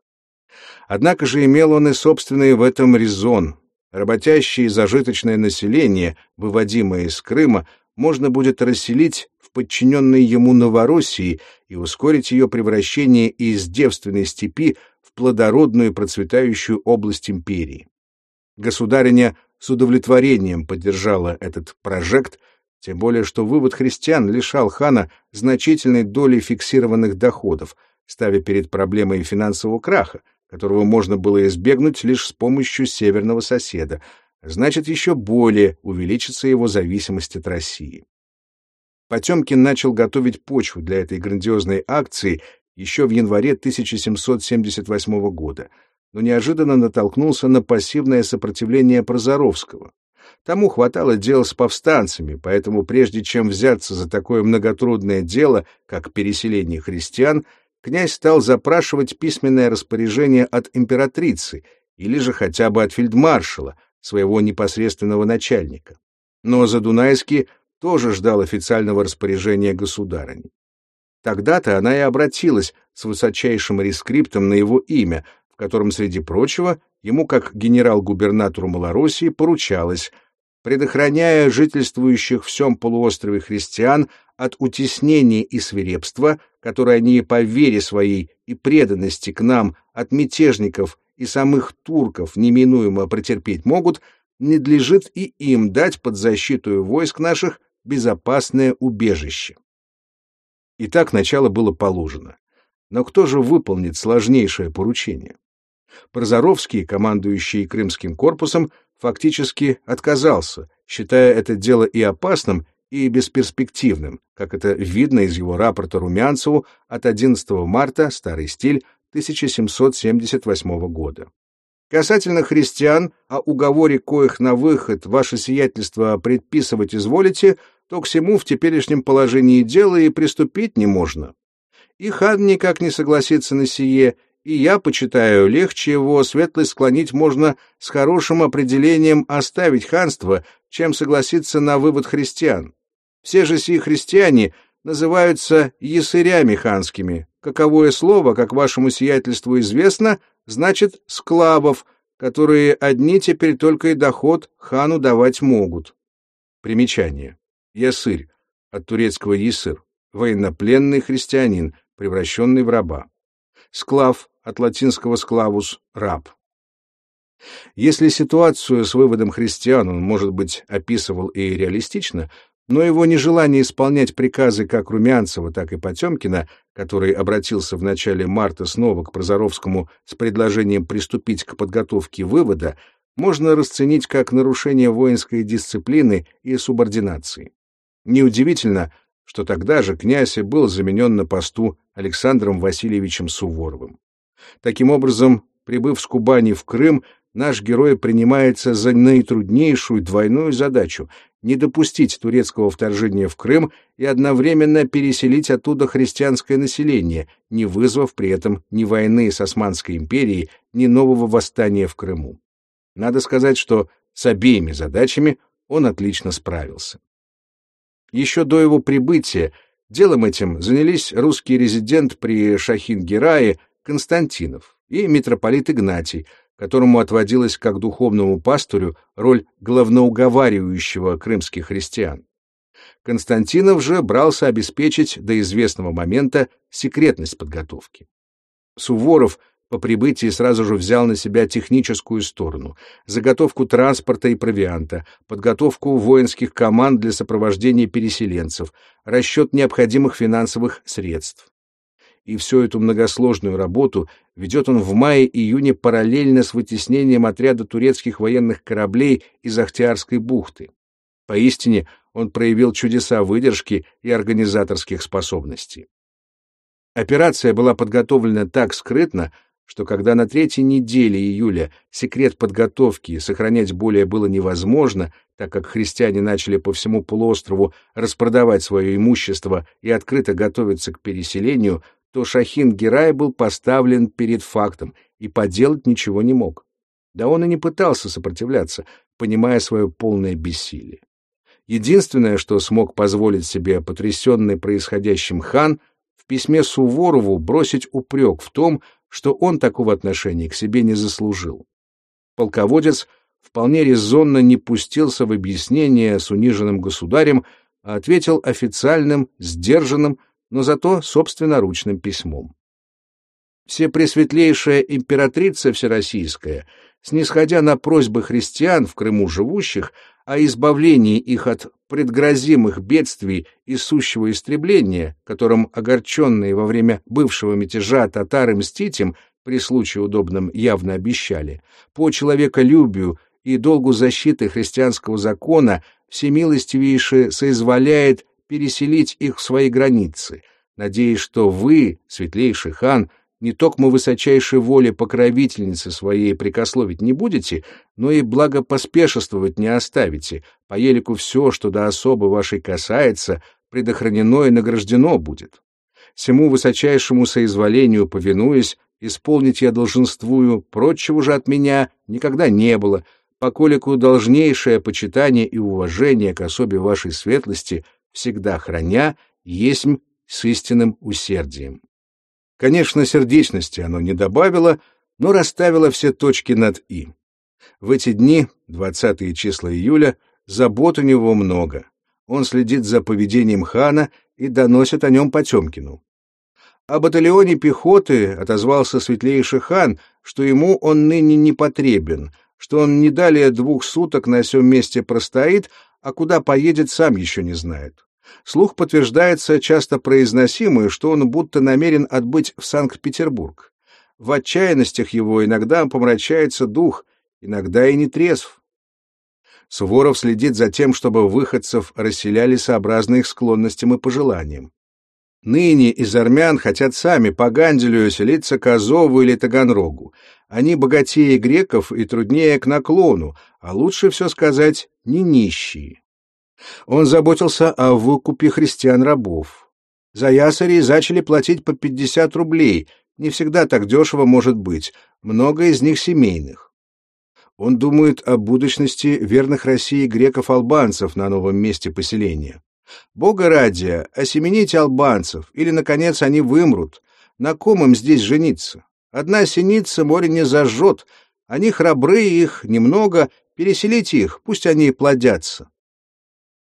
Speaker 1: Однако же имел он и собственный в этом резон. Работящее и зажиточное население, выводимое из Крыма, можно будет расселить подчиненной ему Новороссии и ускорить ее превращение из девственной степи в плодородную процветающую область империи. Государиня с удовлетворением поддержала этот прожект, тем более что вывод христиан лишал хана значительной доли фиксированных доходов, ставя перед проблемой финансового краха, которого можно было избегнуть лишь с помощью северного соседа, значит, еще более увеличится его зависимость от России. Потемкин начал готовить почву для этой грандиозной акции еще в январе 1778 года — но неожиданно натолкнулся на пассивное сопротивление Прозоровского. Тому хватало дел с повстанцами, поэтому прежде чем взяться за такое многотрудное дело, как переселение христиан, князь стал запрашивать письменное распоряжение от императрицы или же хотя бы от фельдмаршала, своего непосредственного начальника. Но Задунайский тоже ждал официального распоряжения государыни. Тогда-то она и обратилась с высочайшим рескриптом на его имя, в котором, среди прочего, ему, как генерал-губернатору Малороссии, поручалось, предохраняя жительствующих в всем полуострове христиан от утеснения и свирепства, которые они по вере своей и преданности к нам от мятежников и самых турков неминуемо претерпеть могут, надлежит и им дать под защиту войск наших безопасное убежище. Итак, начало было положено. Но кто же выполнит сложнейшее поручение? Прозоровский, командующий Крымским корпусом, фактически отказался, считая это дело и опасным, и бесперспективным, как это видно из его рапорта Румянцеву от 11 марта, старый стиль, 1778 года. Касательно христиан, о уговоре коих на выход ваше сиятельство предписывать изволите, то к всему в теперешнем положении дела и приступить не можно. И хан никак не согласится на сие, и я почитаю, легче его светлость склонить можно с хорошим определением оставить ханство, чем согласиться на вывод христиан. Все же сии христиане называются ясырями ханскими. Каковое слово, как вашему сиятельству известно, значит «склавов», которые одни теперь только и доход хану давать могут. Примечание. Ясырь, от турецкого ясыр, военнопленный христианин, превращенный в раба. Склав, от латинского «склавус» — раб. Если ситуацию с выводом христиан он, может быть, описывал и реалистично, но его нежелание исполнять приказы как Румянцева, так и Потемкина, который обратился в начале марта снова к Прозоровскому с предложением приступить к подготовке вывода, можно расценить как нарушение воинской дисциплины и субординации. Неудивительно, что тогда же князь был заменен на посту Александром Васильевичем Суворовым. Таким образом, прибыв с Кубани в Крым, наш герой принимается за наитруднейшую двойную задачу — не допустить турецкого вторжения в Крым и одновременно переселить оттуда христианское население, не вызвав при этом ни войны с Османской империей, ни нового восстания в Крыму. Надо сказать, что с обеими задачами он отлично справился. Еще до его прибытия делом этим занялись русский резидент при Шахин-Герае Константинов и митрополит Игнатий, которому отводилась как духовному пастырю роль главноуговаривающего крымских христиан. Константинов же брался обеспечить до известного момента секретность подготовки. Суворов по прибытии сразу же взял на себя техническую сторону, заготовку транспорта и провианта, подготовку воинских команд для сопровождения переселенцев, расчет необходимых финансовых средств и всю эту многосложную работу ведет он в мае-июне параллельно с вытеснением отряда турецких военных кораблей из Ахтиарской бухты. Поистине, он проявил чудеса выдержки и организаторских способностей. Операция была подготовлена так скрытно, что когда на третьей неделе июля секрет подготовки сохранять более было невозможно, так как христиане начали по всему полуострову распродавать свое имущество и открыто готовиться к переселению, то Шахин Герай был поставлен перед фактом и поделать ничего не мог. Да он и не пытался сопротивляться, понимая свое полное бессилие. Единственное, что смог позволить себе потрясенный происходящим хан, в письме Суворову бросить упрек в том, что он такого отношения к себе не заслужил. Полководец вполне резонно не пустился в объяснение с униженным государем, а ответил официальным, сдержанным, но зато собственноручным письмом. Всепресветлейшая императрица Всероссийская, снисходя на просьбы христиан в Крыму живущих о избавлении их от предгрозимых бедствий и сущего истребления, которым огорченные во время бывшего мятежа татары мстить им при случае удобном явно обещали, по человеколюбию и долгу защиты христианского закона всемилостивейше соизволяет переселить их в свои границы, надеясь, что вы, светлейший хан, не только высочайшей воле покровительницы своей прикословить не будете, но и благопоспешествовать не оставите, по елику все, что до особы вашей касается, предохранено и награждено будет. Всему высочайшему соизволению повинуясь, исполнить я долженствую, прочего же от меня никогда не было, поколику должнейшее почитание и уважение к особе вашей светлости всегда храня, есть с истинным усердием. Конечно, сердечности оно не добавило, но расставило все точки над «и». В эти дни, 20 числа июля, забот у него много. Он следит за поведением хана и доносит о нем Потемкину. О батальоне пехоты отозвался светлейший хан, что ему он ныне не потребен, что он не далее двух суток на сём месте простоит, а куда поедет, сам еще не знает. Слух подтверждается часто произносимый, что он будто намерен отбыть в Санкт-Петербург. В отчаянностях его иногда помрачается дух, иногда и не трезв. Суворов следит за тем, чтобы выходцев расселяли сообразно их склонностям и пожеланиям. Ныне из армян хотят сами по Ганделю селиться к Азову или Таганрогу. Они богатее греков и труднее к наклону, а лучше все сказать, не нищие. Он заботился о выкупе христиан-рабов. За ясарей зачали платить по 50 рублей, не всегда так дешево может быть, много из них семейных. Он думает о будущности верных России греков-албанцев на новом месте поселения. Бога ради, осемените албанцев, или, наконец, они вымрут. На ком им здесь жениться? Одна синица море не зажжет, они храбры, их немного, переселите их, пусть они плодятся.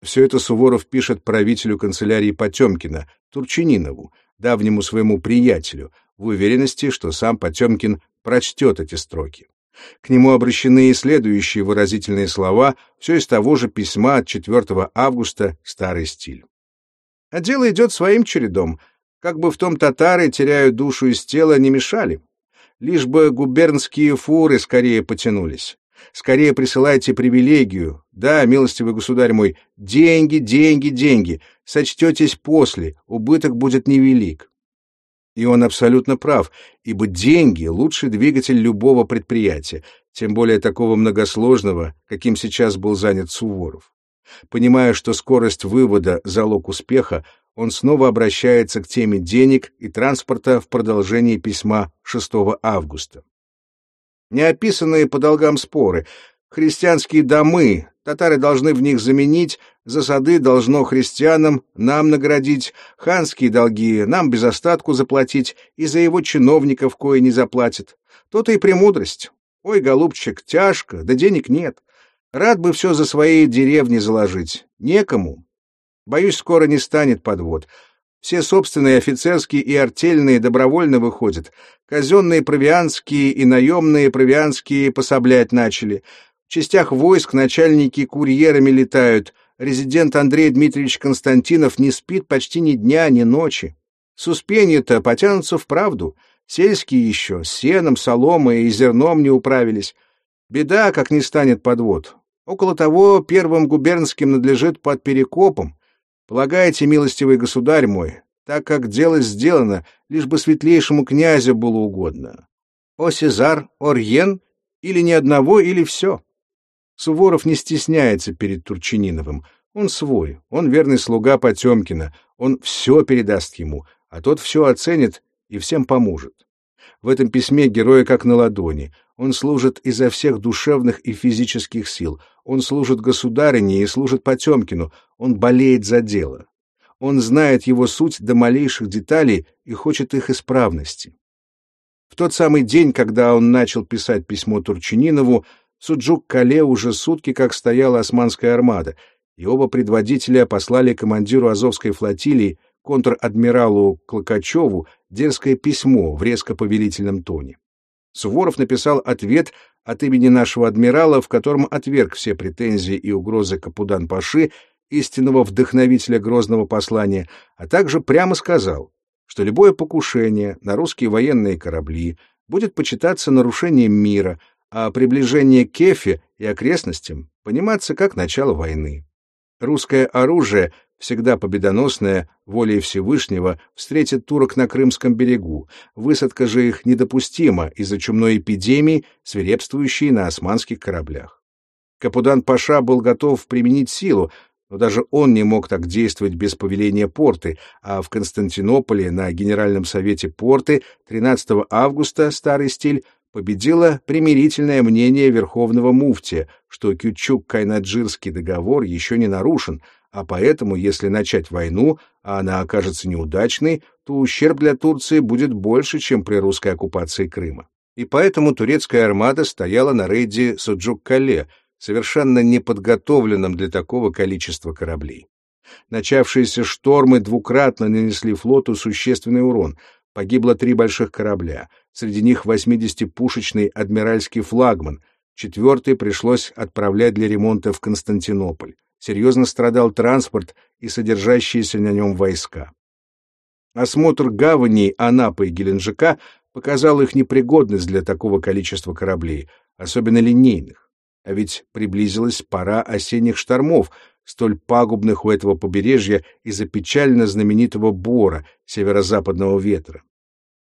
Speaker 1: Все это Суворов пишет правителю канцелярии Потемкина, Турчининову, давнему своему приятелю, в уверенности, что сам Потемкин прочтет эти строки. К нему обращены и следующие выразительные слова, все из того же письма от 4 августа, старый стиль. А дело идет своим чередом, как бы в том татары, теряют душу из тела, не мешали. Лишь бы губернские фуры скорее потянулись. Скорее присылайте привилегию. Да, милостивый государь мой, деньги, деньги, деньги. Сочтетесь после, убыток будет невелик. И он абсолютно прав, ибо деньги — лучший двигатель любого предприятия, тем более такого многосложного, каким сейчас был занят Суворов. Понимая, что скорость вывода — залог успеха, он снова обращается к теме денег и транспорта в продолжении письма 6 августа неописанные по долгам споры, христианские домы, татары должны в них заменить, засады должно христианам нам наградить, ханские долги нам без остатку заплатить, и за его чиновников кое не заплатит. То-то и премудрость. Ой, голубчик, тяжко, да денег нет. Рад бы все за свои деревни заложить. Некому. Боюсь, скоро не станет подвод. Все собственные офицерские и артельные добровольно выходят. Казенные провианские и наемные провианские пособлять начали. В частях войск начальники курьерами летают. Резидент Андрей Дмитриевич Константинов не спит почти ни дня, ни ночи. С успенья-то потянутся вправду. Сельские еще, с сеном, соломой и зерном не управились. Беда, как не станет подвод. Около того, первым губернским надлежит под Перекопом. Полагаете, милостивый государь мой, так как дело сделано, лишь бы светлейшему князю было угодно. О Сезар, о Рьен, или ни одного, или все. Суворов не стесняется перед Турчининовым. Он свой, он верный слуга Потемкина, он все передаст ему, а тот все оценит и всем поможет. В этом письме герой как на ладони. Он служит изо всех душевных и физических сил. Он служит государине и служит Потемкину. Он болеет за дело. Он знает его суть до малейших деталей и хочет их исправности. В тот самый день, когда он начал писать письмо Турчининову, Суджук-Кале уже сутки как стояла османская армада, и оба предводителя послали командиру Азовской флотилии, контр-адмиралу Клокачеву, дерзкое письмо в резко повелительном тоне. Суворов написал ответ от имени нашего адмирала, в котором отверг все претензии и угрозы Капудан-Паши, истинного вдохновителя грозного послания, а также прямо сказал, что любое покушение на русские военные корабли будет почитаться нарушением мира, а приближение к Кефе и окрестностям пониматься как начало войны. Русское оружие, всегда победоносное, волей Всевышнего, встретит турок на Крымском берегу, высадка же их недопустима из-за чумной эпидемии, свирепствующей на османских кораблях. Капудан-паша был готов применить силу, но даже он не мог так действовать без повеления порты, а в Константинополе на Генеральном совете порты 13 августа старый стиль победило примирительное мнение Верховного муфтия, что Кючук-Кайнаджирский договор еще не нарушен, а поэтому, если начать войну, а она окажется неудачной, то ущерб для Турции будет больше, чем при русской оккупации Крыма. И поэтому турецкая армада стояла на рейде Суджук-Кале, совершенно неподготовленном для такого количества кораблей. Начавшиеся штормы двукратно нанесли флоту существенный урон, Погибло три больших корабля, среди них 80-пушечный адмиральский флагман, четвертый пришлось отправлять для ремонта в Константинополь. Серьезно страдал транспорт и содержащиеся на нем войска. Осмотр гаваней Анапы и Геленджика показал их непригодность для такого количества кораблей, особенно линейных. А ведь приблизилась пора осенних штормов, столь пагубных у этого побережья из-за печально знаменитого бора, северо-западного ветра.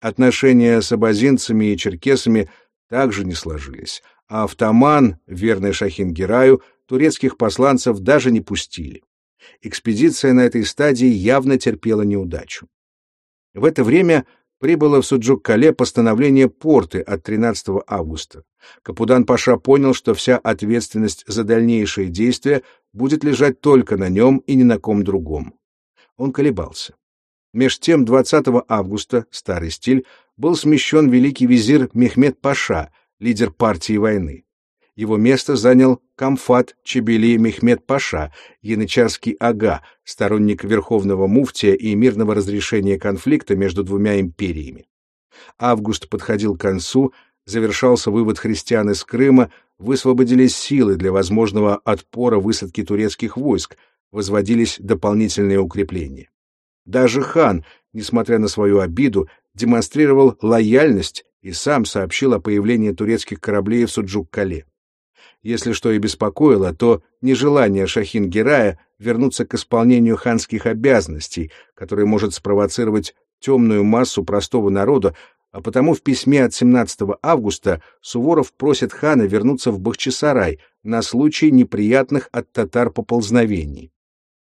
Speaker 1: Отношения с абазинцами и черкесами также не сложились, а автоман, верный Шахин-Гераю, турецких посланцев даже не пустили. Экспедиция на этой стадии явно терпела неудачу. В это время прибыло в Суджук-Кале постановление порты от 13 августа. Капудан-Паша понял, что вся ответственность за дальнейшие действия будет лежать только на нем и ни на ком другом. Он колебался. Меж тем 20 августа, старый стиль, был смещен великий визирь Мехмед Паша, лидер партии войны. Его место занял Камфат Чебели Мехмед Паша, янычарский ага, сторонник верховного муфтия и мирного разрешения конфликта между двумя империями. Август подходил к концу, завершался вывод христиан из Крыма, высвободились силы для возможного отпора высадки турецких войск, возводились дополнительные укрепления. Даже хан, несмотря на свою обиду, демонстрировал лояльность и сам сообщил о появлении турецких кораблей в Суджук-Кале. Если что и беспокоило, то нежелание Шахин-Герая вернуться к исполнению ханских обязанностей, которое может спровоцировать темную массу простого народа, а потому в письме от 17 августа Суворов просит хана вернуться в Бахчисарай на случай неприятных от татар поползновений.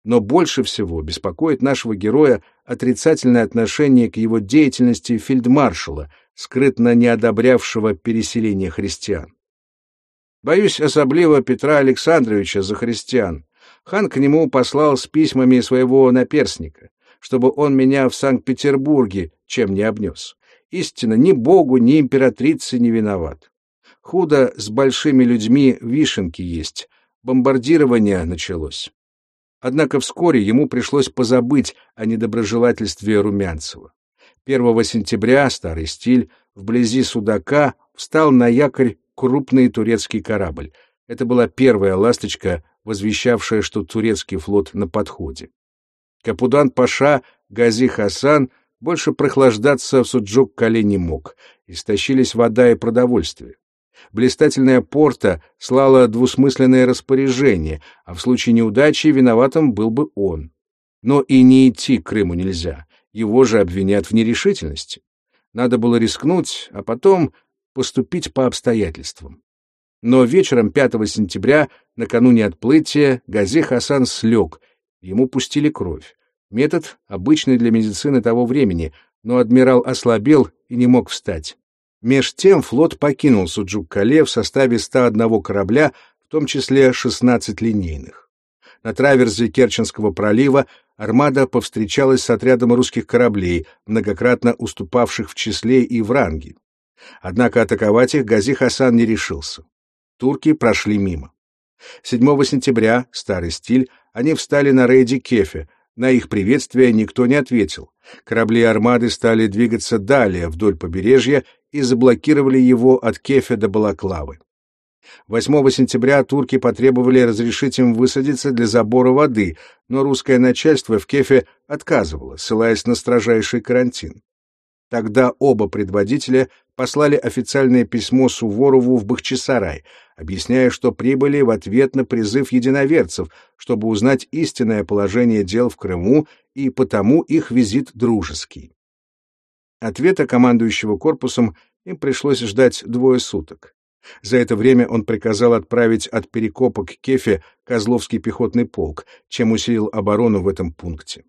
Speaker 1: Но больше всего беспокоит нашего героя отрицательное отношение к его деятельности фельдмаршала, скрытно не одобрявшего переселение христиан. Боюсь особливо Петра Александровича за христиан. Хан к нему послал с письмами своего наперсника, чтобы он меня в Санкт-Петербурге чем не обнес. Истинно, ни богу, ни императрице не виноват. Худо с большими людьми вишенки есть. Бомбардирование началось. Однако вскоре ему пришлось позабыть о недоброжелательстве Румянцева. 1 сентября старый стиль вблизи Судака встал на якорь крупный турецкий корабль. Это была первая ласточка, возвещавшая, что турецкий флот на подходе. Капудан-паша Гази Хасан больше прохлаждаться в Суджук-Кале не мог, истощились вода и продовольствие. Блистательная порта слала двусмысленное распоряжение, а в случае неудачи виноватым был бы он. Но и не идти к Крыму нельзя, его же обвинят в нерешительности. Надо было рискнуть, а потом поступить по обстоятельствам. Но вечером 5 сентября, накануне отплытия, Гази Хасан слег, ему пустили кровь. Метод обычный для медицины того времени, но адмирал ослабел и не мог встать. Меж тем флот покинул Суджук-Кале в составе 101 корабля, в том числе 16 линейных. На траверзе Керченского пролива армада повстречалась с отрядом русских кораблей, многократно уступавших в числе и в ранге. Однако атаковать их Гази Хасан не решился. Турки прошли мимо. 7 сентября, старый стиль, они встали на рейде Кефе, на их приветствие никто не ответил. Корабли армады стали двигаться далее вдоль побережья и заблокировали его от Кефе до Балаклавы. 8 сентября турки потребовали разрешить им высадиться для забора воды, но русское начальство в Кефе отказывало, ссылаясь на строжайший карантин. Тогда оба предводителя послали официальное письмо Суворову в Бахчисарай, объясняя, что прибыли в ответ на призыв единоверцев, чтобы узнать истинное положение дел в Крыму, и потому их визит дружеский. Ответа командующего корпусом им пришлось ждать двое суток. За это время он приказал отправить от Перекопа к Кефе Козловский пехотный полк, чем усилил оборону в этом пункте.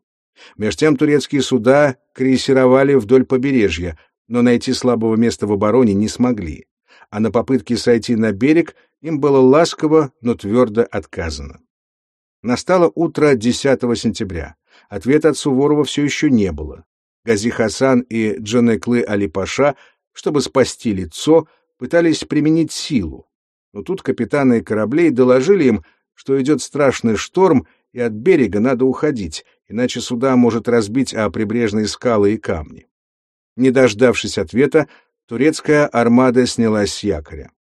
Speaker 1: Меж тем турецкие суда крейсировали вдоль побережья, но найти слабого места в обороне не смогли, а на попытке сойти на берег им было ласково, но твердо отказано. Настало утро 10 сентября. Ответа от Суворова все еще не было. Гази Хасан и Джанеклы Али-Паша, чтобы спасти лицо, пытались применить силу. Но тут капитаны кораблей доложили им, что идет страшный шторм, и от берега надо уходить, иначе суда может разбить о прибрежные скалы и камни. Не дождавшись ответа, турецкая армада снялась с якоря.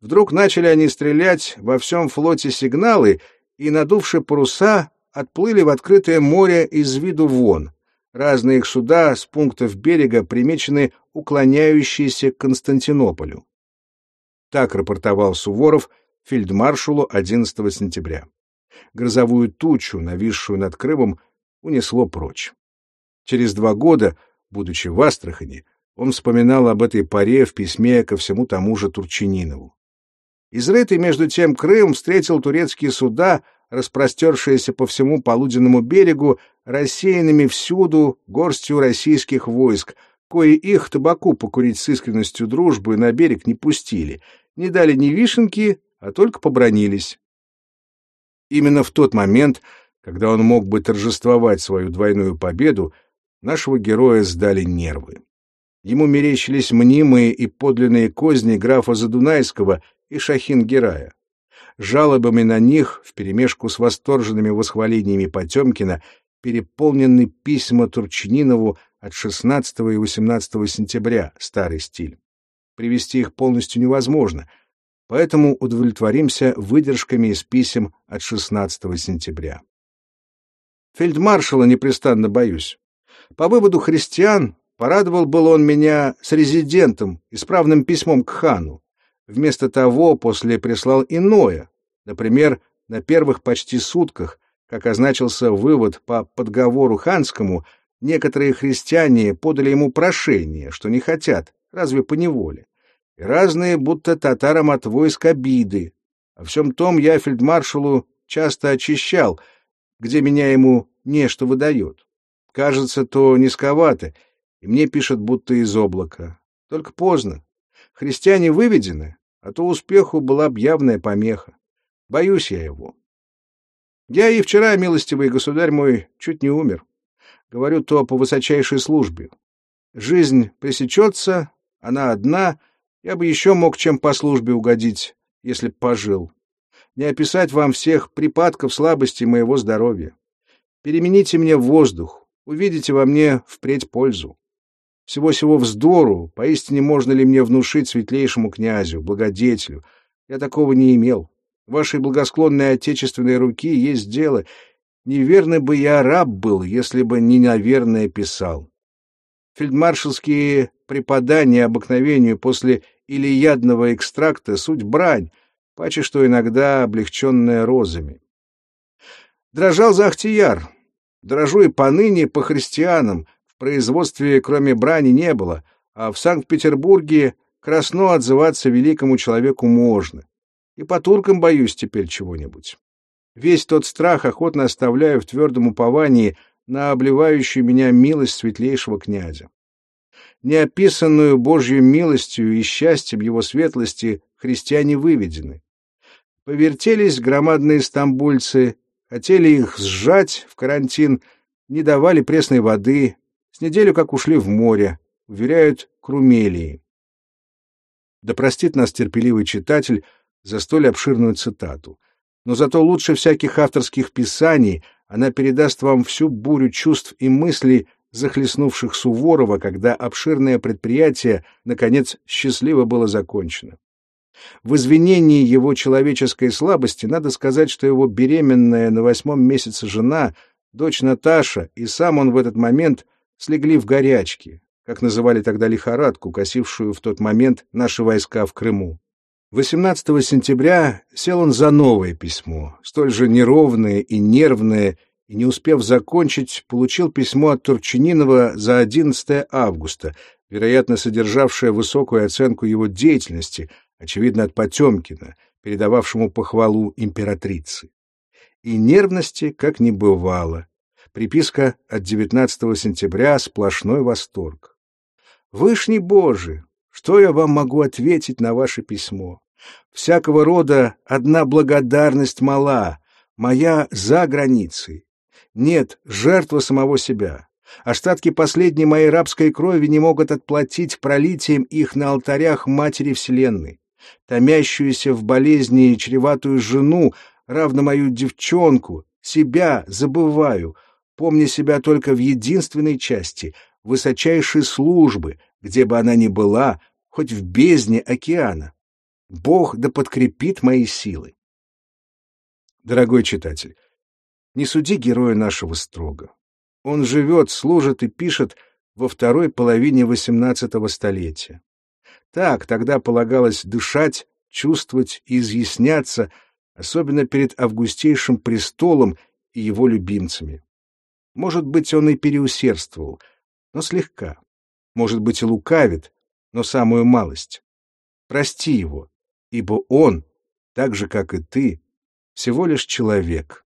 Speaker 1: Вдруг начали они стрелять во всем флоте сигналы, и, надувши паруса, отплыли в открытое море из виду вон. Разные их суда с пунктов берега примечены уклоняющиеся к Константинополю. Так рапортовал Суворов фельдмаршалу 11 сентября грозовую тучу, нависшую над Крымом, унесло прочь. Через два года, будучи в Астрахани, он вспоминал об этой паре в письме ко всему тому же Турчининову. Изрытый, между тем, Крым встретил турецкие суда, распростершиеся по всему полуденному берегу, рассеянными всюду горстью российских войск, кои их табаку покурить с искренностью дружбы на берег не пустили, не дали ни вишенки, а только побронились. Именно в тот момент, когда он мог бы торжествовать свою двойную победу, нашего героя сдали нервы. Ему мерещились мнимые и подлинные козни графа Задунайского и Шахин-Герая. Жалобами на них, вперемешку с восторженными восхвалениями Потемкина, переполнены письма Турчининову от 16 и 18 сентября, старый стиль. Привести их полностью невозможно — поэтому удовлетворимся выдержками из писем от 16 сентября. Фельдмаршала непрестанно боюсь. По выводу христиан порадовал был он меня с резидентом, исправным письмом к хану. Вместо того после прислал иное, например, на первых почти сутках, как означился вывод по подговору ханскому, некоторые христиане подали ему прошение, что не хотят, разве по неволе и разные, будто татарам от войск обиды. О всем том я фельдмаршалу часто очищал, где меня ему нечто выдает. Кажется, то низковато, и мне пишет, будто из облака. Только поздно. Христиане выведены, а то успеху была б явная помеха. Боюсь я его. Я и вчера, милостивый государь мой, чуть не умер. Говорю то по высочайшей службе. Жизнь пресечется, она одна — я бы еще мог чем по службе угодить, если б пожил. Не описать вам всех припадков слабости моего здоровья. Перемените мне воздух, увидите во мне впредь пользу. Всего-сего вздору, поистине можно ли мне внушить светлейшему князю, благодетелю? Я такого не имел. Вашей благосклонной отечественной руки есть дело. Неверный бы я раб был, если бы не наверное писал. Фельдмаршалские преподания обыкновению после или ядного экстракта суть брань, паче что иногда облегченная розами. Дрожал за Ахтияр. Дрожу и поныне по христианам. Производстве кроме брани не было, а в Санкт-Петербурге красно отзываться великому человеку можно. И по туркам боюсь теперь чего-нибудь. Весь тот страх охотно оставляю в твердом уповании на обливающую меня милость светлейшего князя. Неописанную Божью милостью и счастьем его светлости христиане выведены. Повертелись громадные стамбульцы, хотели их сжать в карантин, не давали пресной воды, с неделю как ушли в море, уверяют Крумелии. Да простит нас терпеливый читатель за столь обширную цитату. Но зато лучше всяких авторских писаний она передаст вам всю бурю чувств и мыслей, захлестнувших Суворова, когда обширное предприятие, наконец, счастливо было закончено. В извинении его человеческой слабости надо сказать, что его беременная на восьмом месяце жена, дочь Наташа, и сам он в этот момент слегли в горячке, как называли тогда лихорадку, косившую в тот момент наши войска в Крыму. 18 сентября сел он за новое письмо, столь же неровное и нервное, и, не успев закончить, получил письмо от Турчининова за 11 августа, вероятно, содержавшее высокую оценку его деятельности, очевидно, от Потемкина, передававшему похвалу императрицы. И нервности как не бывало. Приписка от 19 сентября — сплошной восторг. «Вышний Боже, что я вам могу ответить на ваше письмо? Всякого рода одна благодарность мала, моя за границей. Нет, жертва самого себя. Остатки последней моей рабской крови не могут отплатить пролитием их на алтарях Матери Вселенной. Томящуюся в болезни и чреватую жену, равно мою девчонку, себя забываю, помня себя только в единственной части — высочайшей службы, где бы она ни была, хоть в бездне океана. Бог да подкрепит мои силы. Дорогой читатель, не суди героя нашего строго. Он живет, служит и пишет во второй половине XVIII столетия. Так тогда полагалось дышать, чувствовать и изъясняться, особенно перед августейшим престолом и его любимцами. Может быть, он и переусердствовал, но слегка. Может быть, и лукавит, но самую малость. Прости его, ибо он, так же, как и ты, всего лишь человек.